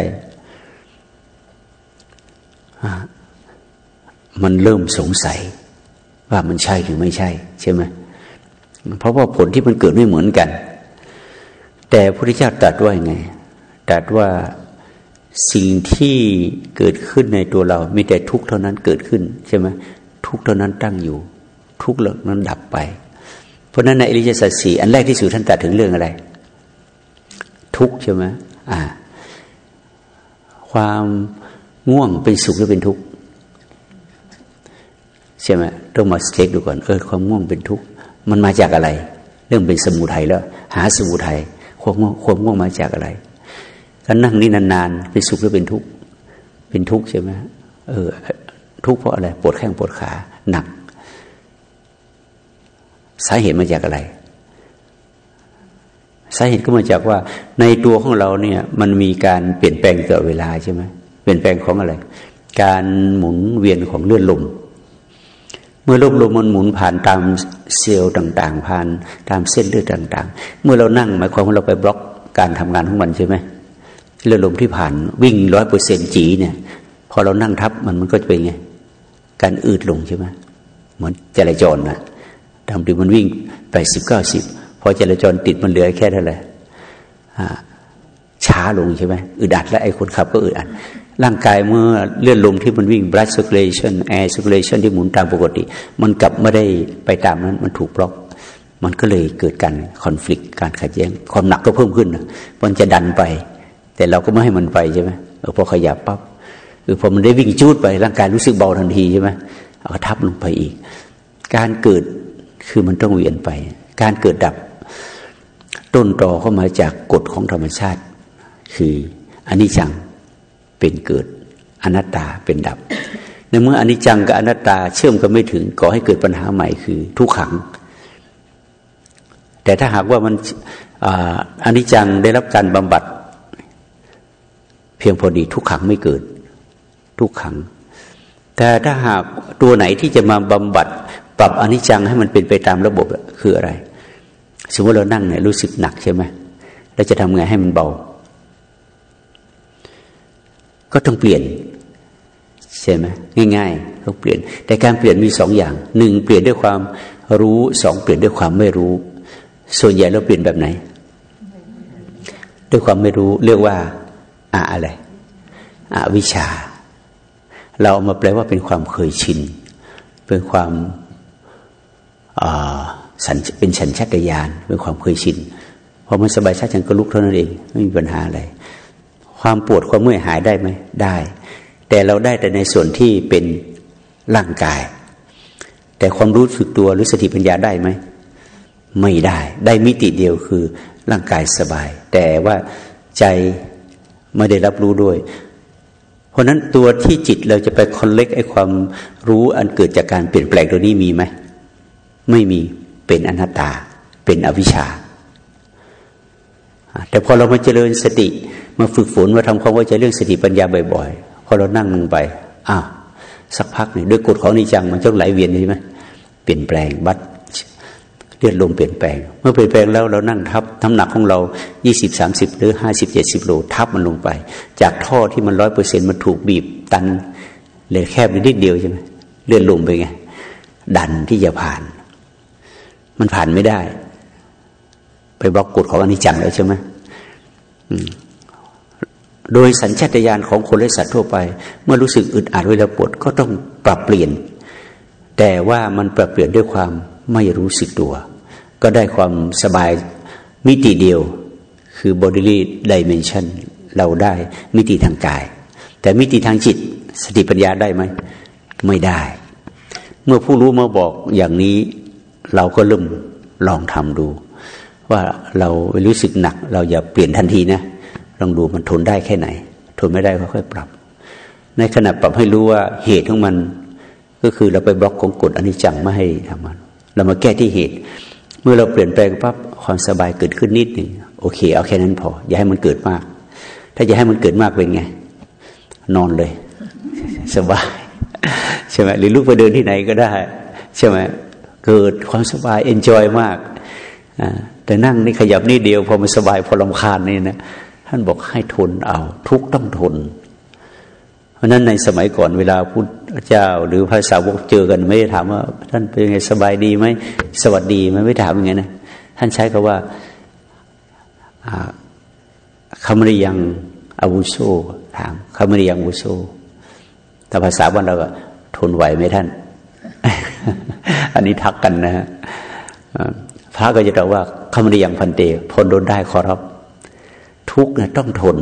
มันเริ่มสงสัย ว่ามันใช่หรือไม่ใช่ ใช่ไหมเพราะว่าผลที่มันเกิดไม่เหมือนกัน แต่พระพุทธเจ้าตรัสว่าไงตรัสว่า สิ่งที่เกิดขึ้นในตัวเรา มีแต่ทุกข์เท่านั้นเกิดขึ้นใช่ไหมทุกข์เท่านั้นตั้งอยู่ ทุกข์เหล่านั้นดับไป เพราะนั้นในอริยสัจสี่อันแรกที่สุดท่านตรัสถึงเรื่องอะไร ทุกข์ใช่ไหมอ่า ความง่วงเป็นสุขหรือเป็นทุกข์ใช่ไหมต้องมาเช็คดูก่อนเออความง่วงเป็นทุกข์มันมาจากอะไร เรื่องเป็นสมุทัยแล้ว หาสมุทัยความง่วงความง่วงมาจากอะไร การนั่งนี่นานๆเป็นสุขหรือเป็นทุกข์เป็นทุกข์ใช่ไหมเออ ทุกข์เพราะอะไรปวดแข้งปวดขาหนัก สาเหตุมาจากอะไร สาเหตุก็มาจากว่า ในตัวของเราเนี่ย มันมีการเปลี่ยนแปลงตลอดเวลาใช่ไหมเปลี่ยนแปลงของอะไร การหมุนเวียนของเลือดลมเมื่อลมลมมันหมุนผ่านตามเซลล์ต่าง ๆ ผ่านตามเส้นเลือดต่าง ๆ เมื่อเรานั่งหมายความว่าเราไปบล็อกการทำงานของมันใช่ไหม เรือลมที่ผ่านวิ่งร้อยเปอร์เซ็นจีเนี่ยพอเรานั่งทับมันมันก็จะเป็นไง การอืดลงใช่ไหมเหมือนจราจรนะทำดีมันวิ่งไปสิบเก้าสิบพอจราจรติดมันเหลือแค่เท่าไหร่ช้าลงใช่ไหมอึดอัดและไอ้คนขับก็อึดอัดร่างกายเมื่อเลื่อนลมที่มันวิ่ง blood circulation air circulation ที่หมุนตามปกติ มันกลับไม่ได้ไปตามนั้นมันถูกบล็อก มันก็เลยเกิดการคอน FLICT การขัดแย้งความหนักก็เพิ่มขึ้น มันจะดันไป แต่เราก็ไม่ให้มันไปใช่ไหมพอขยับปั๊บคือพอมันได้วิ่งจูดไปร่างกายรู้สึกเบาทันทีใช่ไหมเอาทับลงไปอีก การเกิดคือมันต้องเวียนไป การเกิดดับ ต้นตอเข้ามาจากกฎของธรรมชาติ คืออนิจจังเป็นเกิดอนัตตาเป็นดับในเมื่ออนิจจังกับอนัตตาเชื่อมกันไม่ถึงก่อให้เกิดปัญหาใหม่คือทุกขัง แต่ถ้าหากว่ามันอนิจจังได้รับการบำบัด พียงพอดีทุกขังไม่เกิดทุกขัง แต่ถ้าหากตัวไหนที่จะมาบำบัด ปรับอนิจจังให้มันเป็นไปตามระบบคืออะไร สมมติเรานั่งเนี่ยรู้สึกหนักใช่ไหมเราจะทำไงให้มันเบา ก็ต้องเปลี่ยนใช่ไหมง่ายๆต้องเปลี่ยน แต่การเปลี่ยนมีสองอย่างหนึ่งเปลี่ยนด้วยความรู้สองเปลี่ยนด้วยความไม่รู้ ส่วนใหญ่เราเปลี่ยนแบบไหน ด้วยความไม่รู้เรียกว่า อะอะไรอวิชา เราเอามาแปลว่าเป็นความเคยชิน เป็นความสันเป็นฉันชัตยานเป็นความเคยชินพอมันสบายชาฉันก็ลุกเท่านั้นเอง ไม่มีปัญหาอะไร ความปวดความเมื่อยหายได้ไหมได้ แต่เราได้แต่ในส่วนที่เป็นร่างกาย แต่ความรู้สึกตัวหรือสติปัญญาได้ไหมไม่ได้ ได้มิติเดียวคือร่างกายสบาย แต่ว่าใจ ไม่ได้รับรู้ด้วย เพราะนั้นตัวที่จิตเราจะไปคอนเล็กไอ้ความรู้อันเกิดจากการเปลี่ยนแปลงตัวนี้มีไหมไม่มีเป็นอนัตตา เป็นอวิชชา แต่พอเรามาเจริญสติมาฝึกฝนมาทำความว่าใจเรื่องสติปัญญาบ่อยๆพอเรานั่งลงไปอ้าวสักพักหนึ่งด้วยกฎของนิจังมันจะไหลเวียนใช่ไหมเปลี่ยนแปลงบัด เลือดลมเปลี่ยนแปลง เมื่อเปลี่ยนแปลงแล้วเรานั่งทับน้ำหนักของเรายี่สิบสามสิบหรือห้าสิบเจ็ดสิบโลทับมันลงไป จากท่อที่มันร้อยเปอร์เซ็นมันถูกบีบตันเลยแคบนิดเดียวใช่ไหมเลือดลมไปไง ดันที่จะผ่าน มันผ่านไม่ได้ ไปบล็อกกฎของอนิจจังแล้วใช่ไหมโดยสัญชาตญาณของคนและสัตว์ทั่วไป เมื่อรู้สึกอึดอัดเวลาปวดก็ต้องปรับเปลี่ยน แต่ว่ามันปรับเปลี่ยนด้วยความ ไม่รู้สึกตัว ก็ได้ความสบายมิติเดียวคือ bodily dimension เราได้มิติทางกาย แต่มิติทางจิตสติปัญญาได้ไหม ไม่ได้ เมื่อผู้รู้มาบอกอย่างนี้เราก็เริ่มลองทำดู ว่าเรารู้สึกหนัก เราอย่าเปลี่ยนทันทีนะลองดูมันทนได้แค่ไหน ทนไม่ได้ก็ค่อยปรับ ในขณะปรับให้รู้ว่าเหตุของมัน ก็คือเราไปบล็อกของกฎอนิจจังไม่ให้ทำมัน เรามาแก้ที่เหตุ เมื่อเราเปลี่ยนแปลงปั๊บความสบายเกิดขึ้นนิดหนึ่งโอเคเอาแค่นั้นพอ อย่าให้มันเกิดมาก ถ้าจะให้มันเกิดมากเป็นไง นอนเลย สบายใช่ไหมหรือลุกไปเดินที่ไหนก็ได้ ใช่ไหมเกิดความสบาย enjoy มากแต่นั่งนี่ขยับนี่เดียวพอมันสบายพอลำคาญนี่นะท่านบอกให้ทนเอา ทุกต้องทน เพราะนั้นในสมัยก่อนเวลาพุทธเจ้า หรือพระสาวกเจอกันไม่ได้ถามว่า ท่านเป็นยังไงสบายดีไหมสวัสดีไหมไม่ถามอย่างนี้นะท่านใช้คำว่าคำนิยังอาวุโสถามคำนิยังอาวุโสแต่ภาษาบ้านเราก็ทนไหวไหมท่าน อันนี้ทักกันนะฮะพระก็จะตอบว่าคำนิยังพันเตทนโดนได้ขอรับ ทุกเนี่ยต้องทน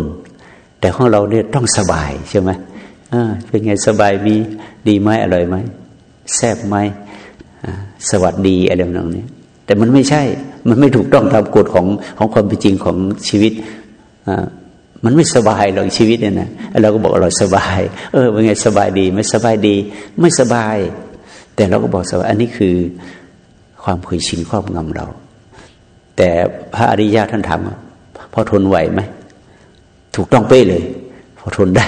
แต่ของเราเนี่ยต้องสบายใช่ไหม เป็นไงสบายมีดีไหมอร่อยไหมแซ่บไหมสวัสดีอะไรแบบนี้แต่มันไม่ใช่ มันไม่ถูกต้องตามกฎของของความเป็นจริงของชีวิตมันไม่สบายหรอกชีวิตเนี่ยนะเราก็บอกเราสบาย เออเป็นไงสบายดีไม่สบายดี ไม่สบาย แต่เราก็บอกสบายอันนี้คือความเคยชินครอบงำเรา แต่พระอริยะท่านถามว่าพอทนไหวไหมถูกต้องเป๊ะเลย พอทนได้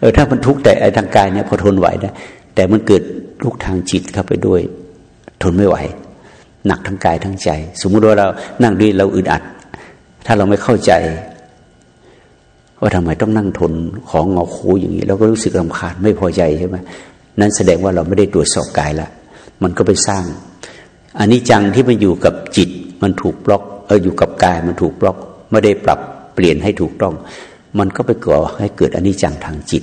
เออถ้ามันทุกข์แต่ไอ้ทางกายเนี่ยพอทนไหวได้แต่มันเกิดทุกทางจิตเข้าไปด้วย ทนไม่ไหว หนักทั้งกายทั้งใจ สมมุติว่าเรานั่งดีเราอึดอัด ถ้าเราไม่เข้าใจว่าทำไมต้องนั่งทนของงอคูอย่างนี้เราก็รู้สึกรำคาญไม่พอใจใช่ไหมนั้นแสดงว่าเราไม่ได้ตรวจสอบกายละมันก็ไปสร้างอันนี้จังที่มันอยู่กับจิต มันถูกบล็อกเอออยู่กับกายมันถูกบล็อก ไม่ได้ปรับเปลี่ยนให้ถูกต้อง มันก็ไปก่อให้เกิดอันนี้จังทางจิต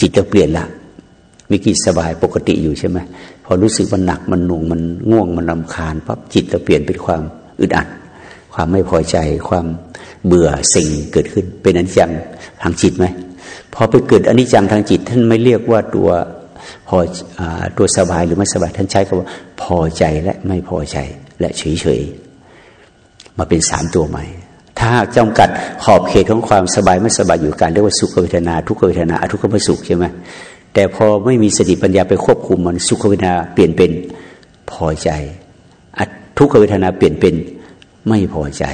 จิตจะเปลี่ยนละมีกิจสบายปกติอยู่ใช่ไหมพอรู้สึกมันหนักมันหน่วงมันง่วงมันลำคาญปั๊บจิตจะเปลี่ยนเป็นความอึดอัด ความไม่พอใจ ความเบื่อสิ่งเกิดขึ้น เป็นอนิจจังทางจิตไหมพอไปเกิดอนิจจังทางจิต ท่านไม่เรียกว่าตัวพออตัวสบายหรือไม่สบายท่านใช้คำว่าพอใจและไม่พอใจและเฉยเฉยมาเป็นสามตัวใหม่ ถ้าจำกัดขอบเขตของความสบายไม่สบายอยู่การเรียกว่าสุขเวทนา ทุกขเวทนา อทุกขมสุขใช่ไหมแต่พอไม่มีสติปัญญาไปควบคุมมันสุขเวทนาเปลี่ยนเป็นพอใจทุกขเวทนาเปลี่ยนเป็นไม่พอใจ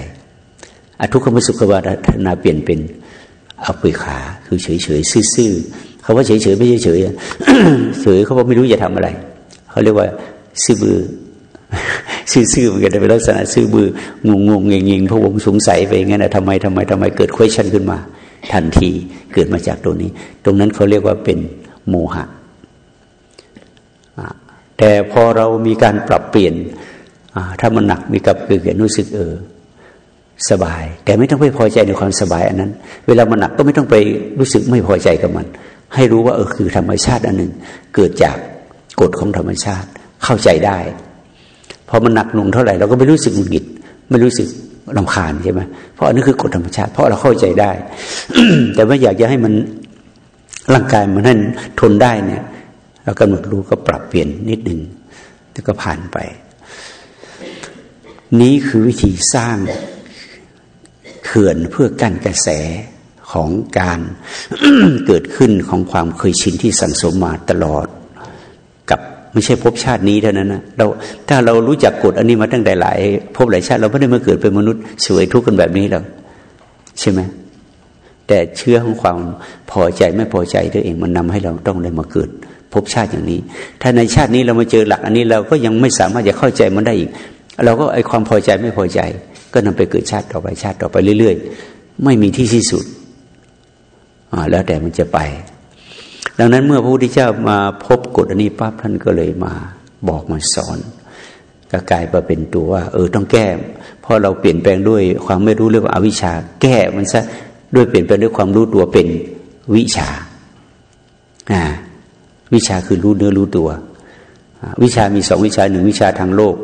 อทุกขมสุขเวทนาเปลี่ยนเป็นเอาไปขาคือเฉยเฉยซื่อๆคาว่าเฉยเฉยไม่ใช่เฉยเฉยเขาบอกไม่รู้จะทำอะไร เขาเรียกว่าซื่อบือ ซื่อๆเหมือนกันเป็นลักษณะซื่อบืองงงงงงเพราะผมสงสัยไปงั้นนะทำไมทำไมทำไมเกิด question ขึ้นมา ทันทีเกิดมาจากตรงนี้ ตรงนั้นเขาเรียกว่าเป็นโมหะแต่พอเรามีการปรับเปลี่ยนถ้ามันหนักมีกับเกิดรู้สึกเออสบาย แต่ไม่ต้องไปพอใจในความสบายอันนั้น เวลามันหนักก็ไม่ต้องไปรู้สึกไม่พอใจกับมัน ให้รู้ว่าเออคือธรรมชาติอันหนึ่งเกิดจากกฎของธรรมชาติเข้าใจได้ พอมันหนักหน่วงเท่าไหร่เราก็ไม่รู้สึกหงุดหงิดไม่รู้สึกลำคาญใช่ไหมเพราะอันนี้คือกฎธรรมชาติ เพราะเราเข้าใจได้ แต่ว่าอยากจะให้มันร่างกายมันนั่นทนได้เนี่ย เรากำหนดรู้ก็ปรับเปลี่ยนนิดหนึ่งแล้วก็ผ่านไป นี้คือวิธีสร้างเขื่อนเพื่อกั้นกระแสของการเกิดขึ้นของความเคยชินที่สังสมมาตลอดกับ ไม่ใช่ภพชาตินี้เท่านั้นนะเราถ้าเรารู้จักกฎอันนี้มาตั้งแต่หลายภพหลายชาติ เราไม่ได้มาเกิดเป็นมนุษย์สวยทุกข์กันแบบนี้หรอกใช่ไหมแต่เชื่อของความพอใจไม่พอใจตัวเองมันนำให้เราต้องได้มาเกิดภพชาติอย่างนี้ ถ้าในชาตินี้เรามาเจอหลักอันนี้เราก็ยังไม่สามารถจะเข้าใจมันได้อีก เราก็ไอความพอใจไม่พอใจ ก็นำไปเกิดชาติต่อไปชาติต่อไปเรื่อย ๆ ไม่มีที่สิ้นสุดอ่าแล้วแต่มันจะไป ดังนั้นเมื่อพระพุทธเจ้ามาพบกฎอันนี้ปั๊บท่านก็เลยมาบอกมาสอนก็กลายมาเป็นตัวว่า เออต้องแก้เพราะเราเปลี่ยนแปลงด้วยความไม่รู้เรื่องอวิชชา แก้มันซะด้วยเปลี่ยนแปลงด้วยความรู้ตัวเป็นวิชาอ่าวิชาคือรู้เนื้อรู้ตัว วิชามีสองวิชาหนึ่งวิชาทางโลก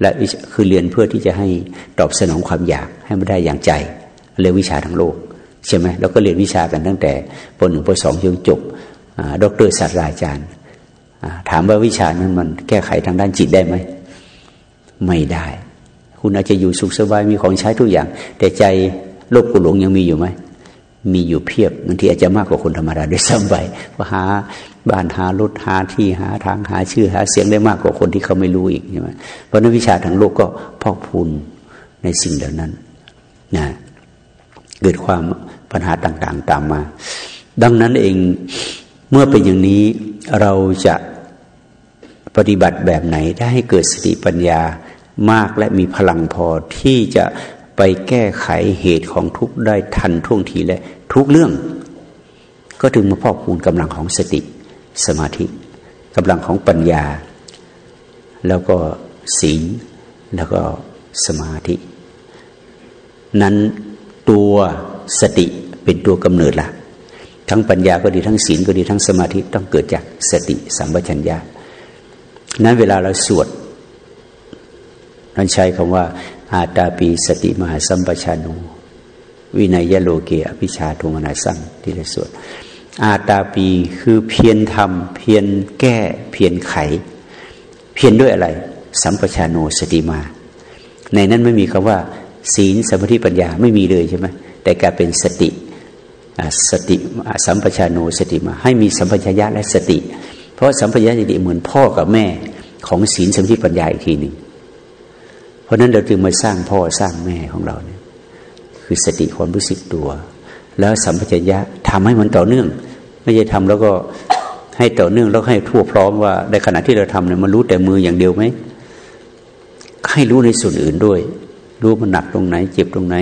และคือเรียนเพื่อที่จะให้ตอบสนองความอยากให้มันได้อย่างใจเรียนวิชาทั้งโลกใช่ไหมเราก็เรียนวิชากันตั้งแต่ปหนึ่งปสองจนจบ ด็อกเตอร์ศาสตราจารย์ ถามว่าวิชานั้นมันแก้ไขทางด้านจิตได้ไหม ไม่ได้ คุณอาจจะอยู่สุขสบายมีของใช้ทุกอย่าง แต่ใจโลภกุหลงยังมีอยู่ไหมมีอยู่เพียบบางทีอาจจะมากกว่าคนธรรมดาด้วยซ้ำไปเพราหาบ้านหารถหาที่หาทางหาชื่อหาเสียงได้มากกว่าคนที่เขาไม่รู้อีกใช่ไหมเพราะนั้นวิชาทางโลกก็พอกพูนในสิ่งเหล่านั้นนะเกิดความปัญหาต่างๆตามมา ดังนั้นเอง เมื่อเป็นอย่างนี้เราจะปฏิบัติแบบไหนได้ให้เกิดสติปัญญามากและมีพลังพอที่จะไปแก้ไขเหตุของทุกข์ได้ทันท่วงทีและทุกเรื่อง ก็ถึงมาพอกพูนกำลังของสติสมาธิกำลังของปัญญา แล้วก็ศีลแล้วก็สมาธิ นั้นตัวสติเป็นตัวกำเนิดละ ทั้งปัญญาก็ดีทั้งศีลก็ดีทั้งสมาธิต้องเกิดจากสติสัมปชัญญะนั้นเวลาเราสวดนั่นใช้คำว่า อาตาปีสติมหาสัมปชานุวินัยโลเกอภิชาทุมนาสังที่เราสวดอาตาปีคือเพียรทำเพียรแก้เพียรไข เพียรด้วยอะไร สัมปชานุสติมา ในนั้นไม่มีคำว่า ศีลสมาธิปัญญาไม่มีเลยใช่ไหมแต่กลายเป็นสติ สติสัมปชานุสติมา ให้มีสัมปชัญญะและสติ เพราะสัมปชัญญะสติเหมือนพ่อกับแม่ของศีลสมาธิปัญญาอีกทีหนึ่งเพราะนั้นเราจึงมาสร้างพ่อสร้างแม่ของเราเนี่ย คือสติความรู้สึกตัว แล้วสัมปชัญญะทำให้มันต่อเนื่อง ไม่ใช่ทำแล้วก็ให้ต่อเนื่องแล้วให้ทั่วพร้อมว่าในขณะที่เราทำเนี่ยมันรู้แต่มืออย่างเดียวไหมให้รู้ในส่วนอื่นด้วย รู้มันหนักตรงไหน เจ็บตรงไหน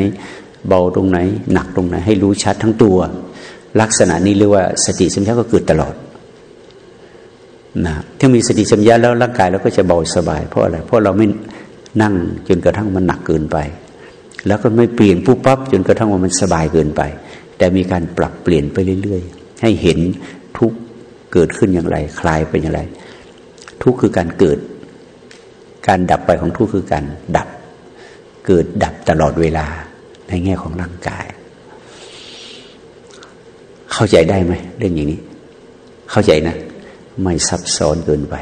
เบาตรงไหน หนักตรงไหน ให้รู้ชัดทั้งตัว ลักษณะนี้เรียกว่าสติสัมปชัญญะก็เกิดตลอดนะถ้ามีสติสัมปชัญญะแล้วร่างกายเราก็จะเบาสบาย เพราะอะไรเพราะเราไม่นั่งจนกระทั่งมันหนักเกินไป แล้วก็ไม่เปลี่ยนปุ๊บปั๊บจนกระทั่งว่ามันสบายเกินไป แต่มีการปรับเปลี่ยนไปเรื่อยๆ ให้เห็นทุกเกิดขึ้นอย่างไร คลายเป็นอย่างไร ทุกคือการเกิด การดับไปของทุกคือการดับ เกิดดับตลอดเวลา ในแง่ของร่างกาย เข้าใจได้ไหมเรื่องอย่างนี้ เข้าใจนะ ไม่ซับซ้อนเกินไป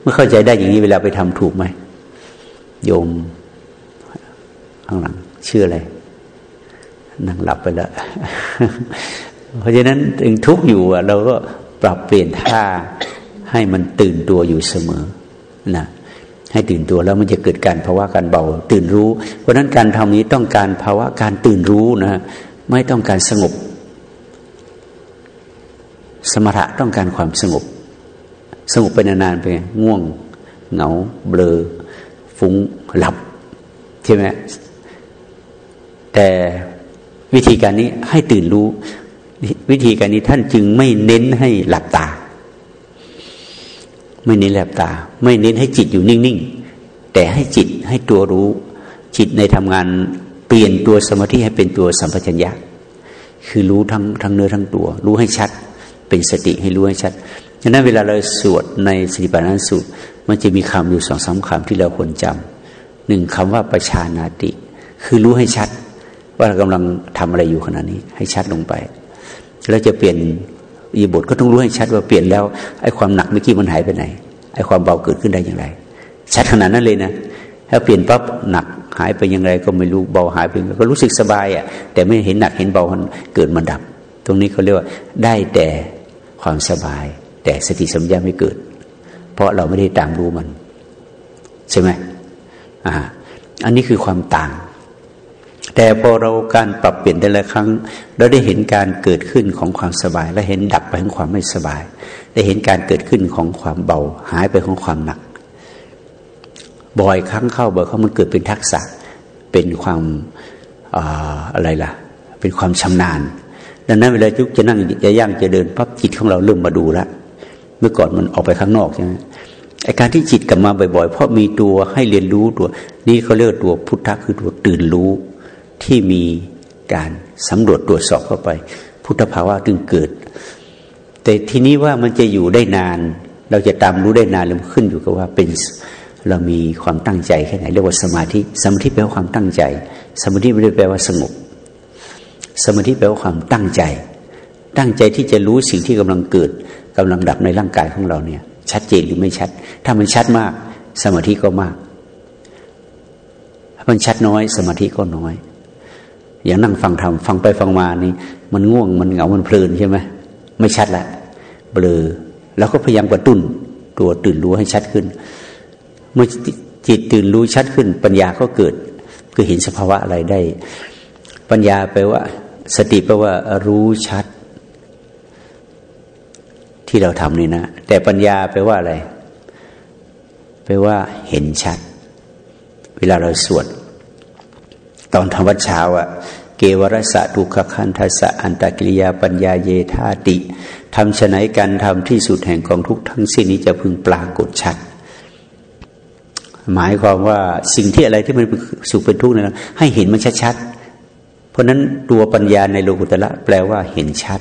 เมื่อเข้าใจได้อย่างนี้เวลาไปทำถูกไหมโยมข้างหลังชื่ออะไรนั่งหลับไปแล้ว เพราะฉะนั้นถึงทุกอยู่อะเราก็ปรับเปลี่ยนท่าให้มันตื่นตัวอยู่เสมอนะ ให้ตื่นตัวแล้วมันจะเกิดการภาวะการเบา ตื่นรู้ เพราะนั้นการทำนี้ต้องการภาวะการตื่นรู้นะไม่ต้องการสงบ สมถะต้องการความสงบ สงบไปนานๆไปง่วง เหงา เบลอ ฟุ้งหลับใช่ไหมแต่วิธีการนี้ให้ตื่นรู้ วิธีการนี้ท่านจึงไม่เน้นให้หลับตา ไม่เน้นหลบตา ไม่เน้นให้จิตอยู่นิ่งๆ แต่ให้จิตให้ตัวรู้ จิตในทำงานเปลี่ยนตัวสมาธิให้เป็นตัวสัมปชัญญะ คือรู้ทั้งทั้งเนื้อทั้งตัว รู้ให้ชัด เป็นสติให้รู้ให้ชัดดังนั้นเวลาเราสวดในสติปัฏฐานสูตร มันจะมีคำอยู่สองสาคำที่เราควรจำหนึ่งคำว่าประชานาติ คือรู้ให้ชัด ว่าเรากำลังทำอะไรอยู่ขณะนี้ ให้ชัดลงไป แล้วจะเปลี่ยน อีบทก็ต้องรู้ให้ชัดว่าเปลี่ยนแล้วไอ้ความหนักเมื่อกี้มันหายไปไหนไอ้ความเบาเกิดขึ้นได้อย่างไร ชัดขนาดนั้นเลยนะถ้าเปลี่ยนปั๊บหนักหายไปอย่างไรก็ไม่รู้เบาหายไปก็รู้สึกสบายอะ แต่ไม่เห็นหนักเห็นเบามันเกิดมันดับ ตรงนี้เขาเรียกว่าได้แต่ความสบาย แต่สติสัมยาไม่เกิด เพราะเราไม่ได้ตามรู้มัน ใช่ไหมอ่าอันนี้คือความต่าง แต่พอเราการปรับเปลี่ยนแต่ละครั้ง เราได้เห็นการเกิดขึ้นของความสบาย และเห็นดับไปของความไม่สบาย ได้เห็นการเกิดขึ้นของความเบา หายไปของความหนัก บ่อยครั้งเข้าบ่อยเข้ามันเกิดเป็นทักษะเป็นความอะไรล่ะ เป็นความชำนาญ ดังนั้นเวลาทุกจะนั่งจะย่างจะเดินปั๊บจิตของเราเริ่มมาดูแล้วเมื่อก่อนมันออกไปข้างนอกใช่ไหมไอการที่จิตกลับมาบ่อยๆ เพราะมีตัวให้เรียนรู้ตัว นี่เขาเรียกตัวพุทธะคือตัวตื่นรู้ ที่มีการสำรวจตรวจสอบเข้าไป พุทธภาวะจึงเกิด แต่ทีนี้ว่ามันจะอยู่ได้นาน เราจะตามรู้ได้นานหรือขึ้นอยู่กับว่าเป็นเรามีความตั้งใจแค่ไหนเรียกว่าสมาธิสมาธิแปลว่าความตั้งใจ สมาธิไม่ได้แปลว่าสงบ สมาธิแปลว่าความตั้งใจ ตั้งใจที่จะรู้สิ่งที่กำลังเกิดกำลังดับในร่างกายของเราเนี่ย ชัดเจนหรือไม่ชัด ถ้ามันชัดมาก สมาธิก็มาก ถ้ามันชัดน้อย สมาธิก็น้อย อย่างนั่งฟังธรรมฟังไปฟังมานี่ มันง่วงมันเหงามันเพลินใช่ไหมไม่ชัดละเบลอแล้วก็พยายามกระตุ้น ตัวตื่นรู้ให้ชัดขึ้น เมื่อจิตตื่นรู้ชัดขึ้น ปัญญาก็เกิดคือเห็นสภาวะอะไรได้ ปัญญาแปลว่า สติแปลว่ารู้ชัด ที่เราทำนี่นะ แต่ปัญญาแปลว่าอะไร แปลว่าเห็นชัด เวลาเราสวด ตอนทำวัดเช้าอะเกวรสะทุกขคันทัสะอันตกิริยาปัญญาเยธาติทำฉนัยการทำที่สุดแห่งกองทุกทั้งสิ้นนี้จะพึงปรากฏชัด หมายความว่าสิ่งที่อะไรที่มันสุขเป็นทุกข์นั้นให้เห็นมันชัดๆเพราะนั้นตัวปัญญาในโลกุตละแปลว่าเห็นชัด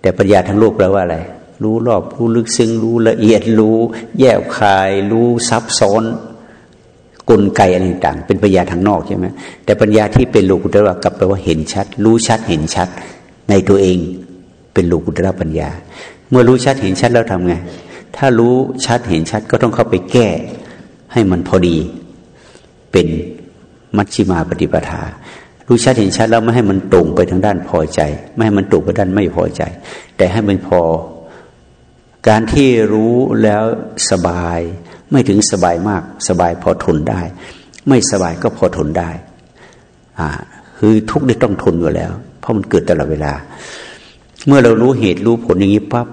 แต่ปัญญาทางโลกแปลว่าอะไรรู้รอบรู้ลึกซึ้งรู้ละเอียดรู้ แยกคาย รู้ซับซ้อน กลไกอะไรต่างเป็นปัญญาทางนอกใช่ไหมแต่ปัญญาที่เป็นโลกุตระกับแปลว่าเห็นชัด รู้ชัดเห็นชัดในตัวเองเป็นโลกุตระปัญญา เมื่อรู้ชัดเห็นชัดแล้วทำไง ถ้ารู้ชัดเห็นชัดก็ต้องเข้าไปแก้ ให้มันพอดีเป็นมัชชิมาปฏิปทา รู้ชัดเห็นชัดแล้วไม่ให้มันตรงไปทางด้านพอใจ ไม่ให้มันตรงไปด้านไม่พอใจ แต่ให้มันพอ การที่รู้แล้วสบาย ไม่ถึงสบายมากสบายพอทนได้ ไม่สบายก็พอทนได้อ่าคือทุกข์ได้ต้องทนอยู่แล้ว เพราะมันเกิดตลอดเวลา เมื่อเรารู้เหตุรู้ผลอย่างนี้ปั๊บ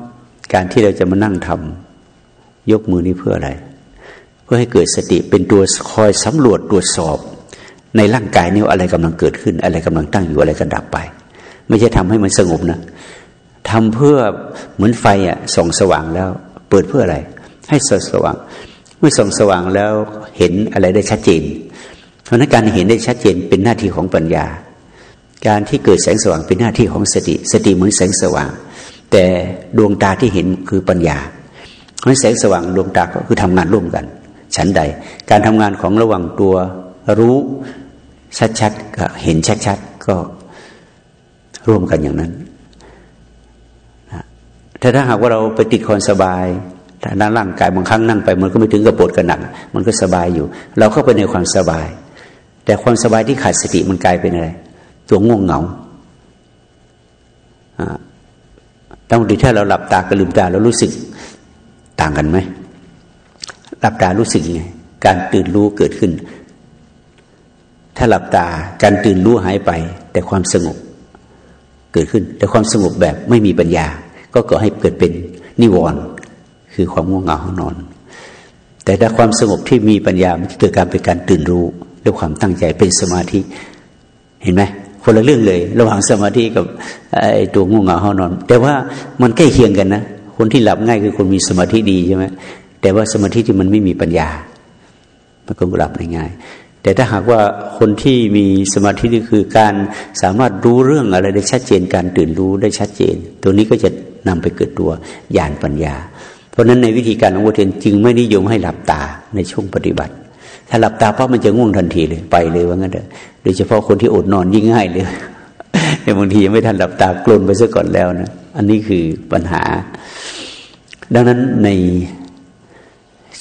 การที่เราจะมานั่งทำยกมือนี้เพื่ออะไร เพื่อให้เกิดสติเป็นตัวคอยสำรวจตรวจสอบ ในร่างกายนี้อะไรกำลังเกิดขึ้น อะไรกำลังตั้งอยู่อะไรก็ดับไป ไม่ใช่ทำให้มันสงบนะทำเพื่อเหมือนไฟอะส่องสว่างแล้ว เปิดเพื่ออะไร ให้สสว่าง เมื่อส่องสว่างแล้วเห็นอะไรได้ชัดเจน เพราะนั้นการเห็นได้ชัดเจนเป็นหน้าที่ของปัญญา การที่เกิดแสงสว่างเป็นหน้าที่ของสติ สติเหมือนแสงสว่าง แต่ดวงตาที่เห็นคือปัญญา เพราะแสงสว่างดวงตาก็คือทำงานร่วมกัน ฉันใด การทำงานของระหว่างตัวรู้ชัดๆกับเห็นชัดๆก็ร่วมกันอย่างนั้นแต่ถ้าหากว่าเราไปติดคอนสบาย ถ้านั่งร่างกายบางครั้งนั่งไป มันก็ไม่ถึงกับปวดกระหนัก มันก็สบายอยู่ เราเข้าไปในความสบาย แต่ความสบายที่ขาดสติมันกลายเป็นอะไร ตัวง่วงเหงาต้องดีถ้าเราหลับตากระลืมตาเรารู้สึกต่างกันไหมหลับตารู้สึกยังไงการตื่นรู้เกิดขึ้น ถ้าหลับตาการตื่นรู้หายไป แต่ความสงบเกิดขึ้น แต่ความสงบแบบไม่มีปัญญา ก็ก่อให้เกิดเป็นนิวรณ์ คือความง่วงเหงาห้องนอน แต่ถ้าความสงบที่มีปัญญามันจะเกิดการเป็นการตื่นรู้ด้วยความตั้งใจเป็นสมาธิเห็นไหมคนละเรื่องเลย ระหว่างสมาธิกับไอ้ตัวง่วงเหงาห้องนอน แต่ว่ามันใกล้เคียงกันนะคนที่หลับง่ายคือคนมีสมาธิดีใช่ไหมแต่ว่าสมาธิที่มันไม่มีปัญญา มันก็หลับง่ายแต่ถ้าหากว่าคนที่มีสมาธินี่คือการสามารถรู้เรื่องอะไรได้ชัดเจนการตื่นรู้ได้ชัดเจน ตัวนี้ก็จะนำไปเกิดตัวญาณปัญญา ราะนั้นในวิธีการของวัเทียนจึงไม่นิยมให้หลับตาในช่วงปฏิบัติ ถ้าหลับตาเพราะมันจะง่วงทันทีเลยไปเลยว่างั้นเถอะโดยเฉพาะคนที่อดนอนยิ่งง่ายเลยแต่บางทียังไม่ทันหลับตากลนไปซะก่อนแล้วนะอันนี้คือปัญหา ดังนั้นใน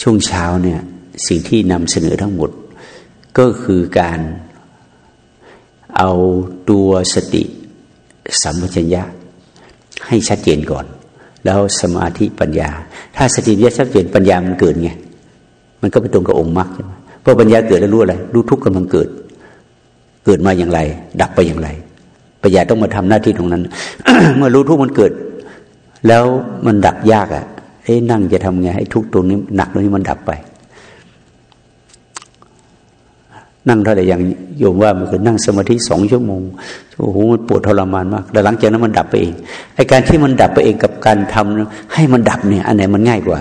ช่วงเช้าเนี่ยสิ่งที่นำเสนอทั้งหมด ก็คือการเอาตัวสติสัมปชัญญะให้ชัดเจนก่อน แล้วสมาธิปัญญา ถ้าสติปัญญาชัดเจนปัญญามันเกิดไงมันก็ไปตรงกับองค์มรรคใช่ไหมเพราะปัญญาเกิดแล้วรู้อะไรรู้ทุกข์กำลังเกิด เกิดมาอย่างไร ดับไปอย่างไร ปัญญาต้องมาทำหน้าที่ตรงนั้น เมื่อรู้ทุกข์มันเกิด แล้วมันดับยากอะ่ะเอ้นั่งจะทำไงให้ทุกข์ตรงนี้หนักตรงนี้มันดับไป นั่งเท่าไหร่อย่างโยมว่ามันคือนั่งสมาธิสองชั่วโมงโอ้โหมันปวดทรมานมากแล้วหลังจากนั้นมันดับไปเองไอการที่มันดับไปเองกับการทำให้มันดับเนี่ย อันไหนมันง่ายกว่า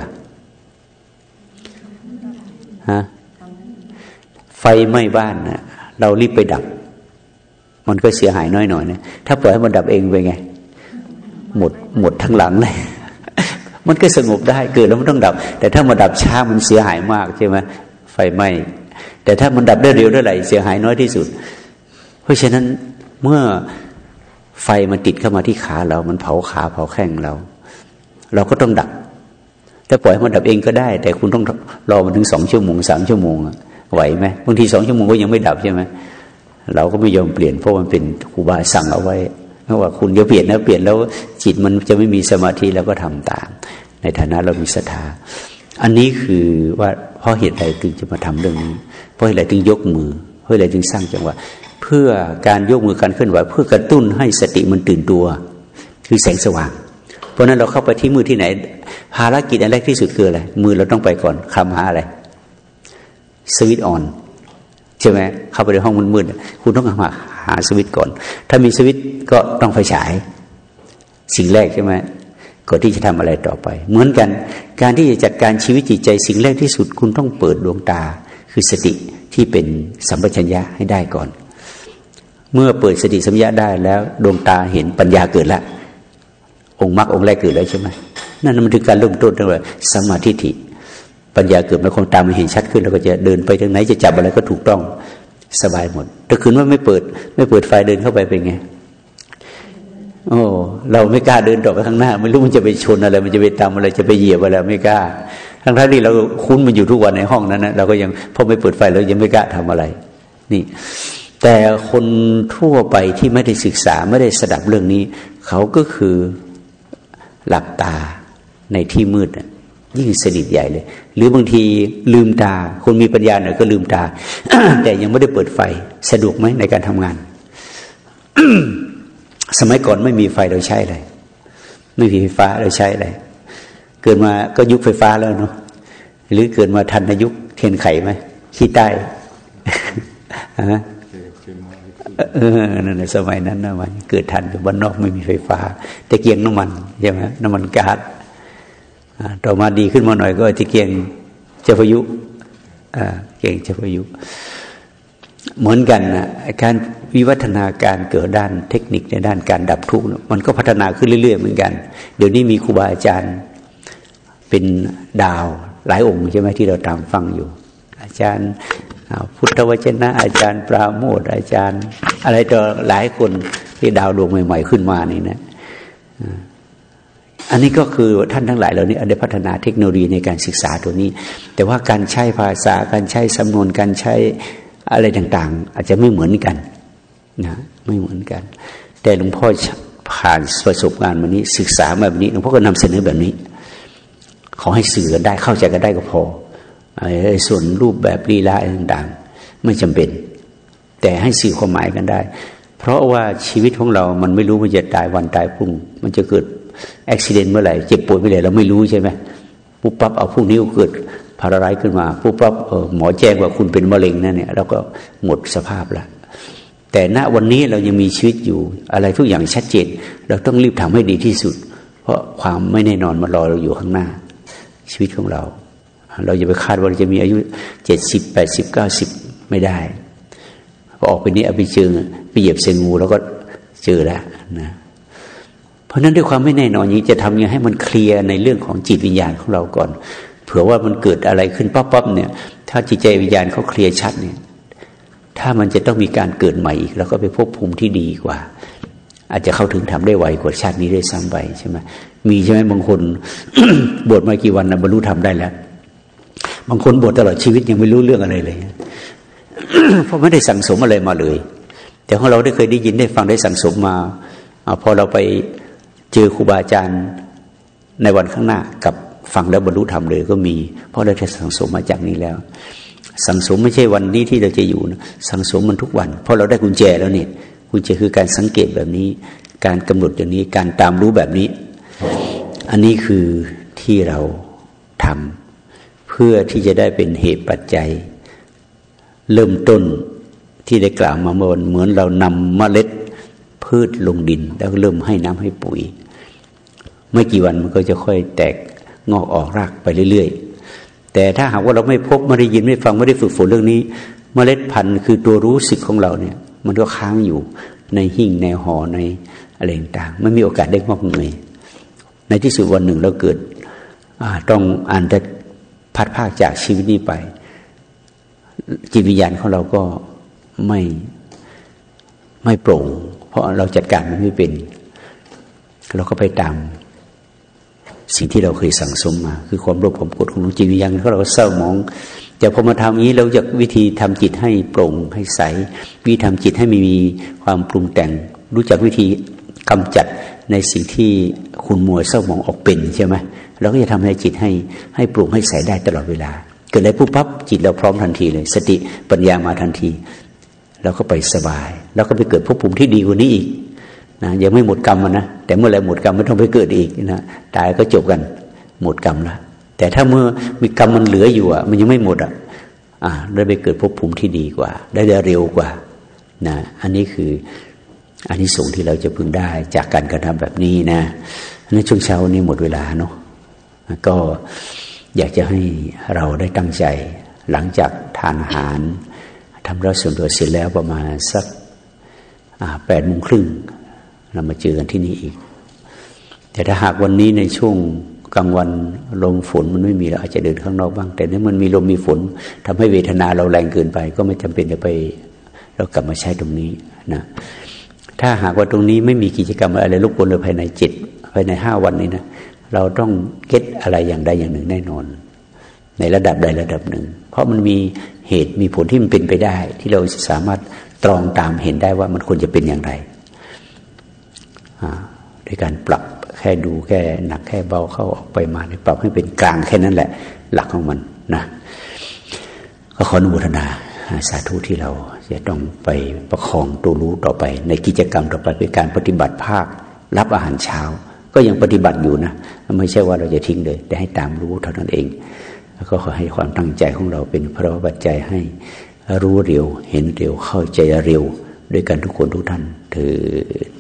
ฮะไฟไหม้บ้านนะเรารีบไปดับ มันก็เสียหายน้อยหน่อยนะถ้าปล่อยให้มันดับเองไปไง หมดหมดทั้งหลังเลยมันก็สงบได้เกิดแล้วมันต้องดับ แต่ถ้ามาดับช้ามันเสียหายมากใช่ไหมไฟไหม้ แต่ถ้ามันดับได้เร็วได้ไหลเสียหายน้อยที่สุด เพราะฉะนั้นเมื่อไฟมันติดเข้ามาที่ขาเรา มันเผาขาเผาแข้งเรา เราก็ต้องดับแต่ปล่อยมันดับเองก็ได้ แต่คุณต้องรอมันถึงสองชั่วโมงสามชั่วโมงไหวไหมบางทีสองชั่วโมงก็ยังไม่ดับใช่ไหมเราก็ไม่ยอมเปลี่ยนเพราะมันเป็นครูบาสั่งเอาไว้เพราะว่าคุณเดี๋ยวเปลี่ยนนะเปลี่ยนแล้วจิตมันจะไม่มีสมาธิแล้วก็ทำตาม ในฐานะเรามีศรัทธา อันนี้คือว่าเพราะเหตุใดจึงจะมาทำเรื่องนี้ เพราะอะไรถึงยกมือ เพราะอะไรจึงสร้างจังหวะเพื่อการยกมือการเคลื่อนไหวเพื่อกระตุ้นให้สติมันตื่นตัว คือแสงสว่าง เพราะนั้นเราเข้าไปที่มือที่ไหน ภารกิจอันแรกที่สุดคืออะไรมือเราต้องไปก่อนคำหาอะไรสวิตออนใช่ไหมเข้าไปในห้องมืดๆคุณต้องหาหาสวิตก่อน ถ้ามีสวิตก็ต้องไฟฉาย สิ่งแรกใช่ไหม ก่อนที่จะทำอะไรต่อไป เหมือนกันการที่จะจัดการชีวิตจิตใจสิ่งแรกที่สุดคุณต้องเปิดดวงตา คือสติที่เป็นสัมปชัญญะให้ได้ก่อน เมื่อเปิดสติสัมปชัญญะได้แล้วดวงตาเห็นปัญญาเกิดล้วองค์มรรคองค์แรกเกิดแล้วใช่ไหมนั่นมันคือการเริ่มต้นตั้งแต่สมาธิิปัญญาเกิดมาคงตามมาเห็นชัดขึ้นแล้วก็จะเดินไปทางไหนจะจับอะไรก็ถูกต้องสบายหมดถ้าคืนว่าไม่เปิด ไม่เปิดไฟเดินเข้าไปเป็นไง โอ้เราไม่กล้าเดินต่อไปข้างหน้า ไม่รู้มันจะไปชนอะไร มันจะไปตามอะไรจะไปเหยียบอะไรไม่กล้า ทั้งที่เราคุ้นมันอยู่ทุกวันในห้องนั้นนะเราก็ยังพอไม่เปิดไฟเรายังไม่กล้าทำอะไร นี่ แต่คนทั่วไปที่ไม่ได้ศึกษาไม่ได้สดับเรื่องนี้ เขาก็คือหลับตาในที่มืดยิ่งสนิทใหญ่เลย หรือบางทีลืมตา คนมีปัญญาหน่อยก็ลืมตา แต่ยังไม่ได้เปิดไฟสะดวกไหมในการทำงาน สมัยก่อนไม่มีไฟเราใช้อะไรไม่มีไฟฟ้าเราใช้อะไรเกิดมาก็ยุคไฟฟ้าแล้วเนาะหรือเกิดมาทันในยุคเทียนไขไหมขี้ใต้ฮะเออนั่นสมัยนั้นนะมันเกิดทันอยู่บ้านนอกไม่มีไฟฟ้า แต่เกียงน้ำมันใช่ไหมน้ำมันก๊าซต่อมาดีขึ้นมาหน่อยก็ตะเกียงเจ้าพายุเกียงเจ้าพายุ เหมือนกันนะการวิวัฒนาการเกิดด้านเทคนิคในด้านการดับทุกข์มันก็พัฒนาขึ้นเรื่อย ๆ เหมือนกัน เดี๋ยวนี้มีครูบาอาจารย์เป็นดาวหลายองค์ใช่ไหมที่เราตามฟังอยู่ อาจารย์พุทธวจนะ อาจารย์ปราโมทอาจารย์ อะไรต่อหลายคนที่ดาวดวงใหม่ ๆ ขึ้นมานี่นะอันนี้ก็คือท่านทั้งหลายเหล่านี้ได้พัฒนาเทคโนโลยีในการศึกษาตัวนี้ แต่ว่าการใช้ภาษาการใช้สำนวนการใช้ อะไรต่างๆ อาจจะไม่เหมือนกันนะไม่เหมือนกัน แต่หลวงพ่อผ่านประสบการณ์มานี้ ศึกษาแบบนี้หลวงพ่อก็นำเสนอแบบนี้ ขอให้สื่อกันได้เข้าใจกันได้ก็พอไอ้ส่วนรูปแบบลีลาต่างๆ ไม่จำเป็น แต่ให้สื่อความหมายกันได้ เพราะว่าชีวิตของเรา มันไม่รู้มันจะตายวันตายพรุ่ง มันจะเกิดอุบิเหตุเมื่อไหร่เจ็บป่วยเมื่อไหร่เราไม่รู้ใช่ไหมปุ๊บปั๊บเอาพรุ่งนี้เกิด พาราไรขึ้นมาปุ๊บปั๊บหมอแจ้งว่าคุณเป็นมะเร็งนั่นเนี่ยเราก็หมดสภาพละแต่ณวันนี้เรายังมีชีวิตอยู่อะไรทุกอย่างชัดเจน เราต้องรีบทำให้ดีที่สุด เพราะความไม่แน่นอนมารอเราอยู่ข้างหน้า ชีวิตของเรา เราอย่าไปคาดว่าเราจะมีอายุเจ็ดสิบแปดสิบเก้าสิบไม่ได้พอออกไปนี้เอาไปเจอไปเหยียบเซงูแล้วก็เจอแล้วนะเพราะนั้นด้วยความไม่แน่นอนนี้จะทำยังไงให้มันเคลียร์ในเรื่องของจิตวิญญาณของเราก่อน เผื่อว่ามันเกิดอะไรขึ้นปั๊บๆเนี่ย ถ้าจิตใจวิญญาณเขาเคลียร์ชัดเนี่ย ถ้ามันจะต้องมีการเกิดใหม่อีกเราก็ไปพบภูมิที่ดีกว่า อาจจะเข้าถึงทำได้ไวกว่าชาตินี้ได้ซ้ำไปใช่ไหมมีใช่ไหมบางคนบวชมากี่วันนะบรรลุทำได้แล้ว บางคนบวชตลอดชีวิตยังไม่รู้เรื่องอะไรเลย เพราะไม่ได้สั่งสมอะไรมาเลย แต่ของเราได้เคยได้ยินได้ฟังได้สั่งสมมาอพอเราไปเจอครูบาอาจารย์ในวันข้างหน้ากับ ฟังแล้วบรรลุธรรมเลยก็มี เพราะเราได้สังสมมาจากนี้แล้ว สังสมไม่ใช่วันนี้ที่เราจะอยู่นะสังสมมันทุกวัน เพราะเราได้กุญแจแล้วเนี่ยกุญแจคือการสังเกตแบบนี้ การกำหนดอย่างนี้การตามรู้แบบนี้ อันนี้คือที่เราทำเพื่อที่จะได้เป็นเหตุปัจจัย เริ่มต้นที่ได้กล่าวมาเมื่อวันเหมือนเรานำเมล็ดพืชลงดิน แล้วเริ่มให้น้ำให้ปุ๋ย ไม่กี่วันมันก็จะค่อยแตก งอกออกรากไปเรื่อยๆ แต่ถ้าหากว่าเราไม่พบไม่ได้ยินไม่ฟังไม่ได้ฝึกฝนเรื่องนี้เมล็ดพันธุ์คือตัวรู้สึกของเราเนี่ย มันก็ค้างอยู่ในหิ่งในหอในอะไรต่างไม่มีโอกาสได้งอกเงยในที่สุดวันหนึ่งเราเกิดต้องอ่านแต่พัดภาคจากชีวิตนี้ไป จิตวิญญาณของเราก็ไม่ไม่โปร่ง เพราะเราจัดการมันไม่เป็น เราก็ไปตาม สิ่งที่เราเคยสั่งสมมา คือความโลภความโกรธของจิตวิญญาณของเราเศร้าหมอง แต่พอมาทำอย่างนี้เราจะวิธีทำจิตให้โปร่งให้ใส วิธีทำจิตให้มีความปรุงแต่ง รู้จักวิธีกำจัดในสิ่งที่คุณมัวเศร้าหมองออกเป็นใช่ไหมเราก็จะทำให้จิตให้ให้ปรุงให้ใสได้ตลอดเวลา เกิดอะไรปุ๊บปั๊บจิตเราพร้อมทันทีเลย สติปัญญามาทันทีเราก็ไปสบาย แล้วก็ไปเกิดภพภูมิที่ดีกว่านี้อีก นะยังไม่หมดกรรมนะแต่เมื่อไรหมดกรรมไม่ต้องไปเกิดอีกนะตายก็จบกัน หมดกรรมแล้วแต่ถ้าเมื่อมีกรรมมันเหลืออยู่อะ มันยังไม่หมดอะอ่าได้ไปเกิดภพภูมิที่ดีกว่า ได้เร็วกว่านะอันนี้คืออันนี้ส่งที่เราจะพึงได้จากการกระทำแบบนี้นะในช่วงเช้านี้หมดเวลาเนาะก็อยากจะให้เราได้ตั้งใจ หลังจากทานอาหารทำรัส่วนตัวเสร็จแล้วประมาณสักแปดโมงครึ่ง เรามาเจอกันที่นี่อีก แต่ถ้าหากวันนี้ในช่วงกลางวันลมฝนมันไม่มีเราอาจจะเดินข้างนอกบ้าง แต่ถ้ามันมีลมมีฝนทำให้เวทนาเราแรงเกินไป ก็ไม่จำเป็นจะไป เรากลับมาใช้ตรงนี้นะถ้าหากว่าตรงนี้ไม่มีกิจกรรมอะไรรบกวนเลยภายในเจ็ดภายในห้าวันนี้นะเราต้องเก็ตอะไรอย่างใดอย่างหนึ่งแน่นอน ในระดับใดระดับหนึ่ง เพราะมันมีเหตุมีผลที่มันเป็นไปได้ ที่เราสามารถตรองตามเห็นได้ว่ามันควรจะเป็นอย่างไร ด้วยการปรับแค่ดูแค่หนักแค่เบาเข้าออกไปมาปรับให้เป็นกลางแค่นั้นแหละ หลักของมันนะก็ขออนุโมทนาสาธุที่เราจะต้องไปประคองตัวรู้ต่อไป ในกิจกรรมต่อไปเป็นการปฏิบัติภาครับอาหารเช้า ก็ยังปฏิบัติอยู่นะ ไม่ใช่ว่าเราจะทิ้งเลย แต่ให้ตามรู้เท่านั้นเอง แล้วก็ขอให้ความตั้งใจของเราเป็นพระวัจจัยให้รู้เร็ว เห็นเร็วเข้าใจเร็ว ด้วยกันทุกคนทุกท่านถิด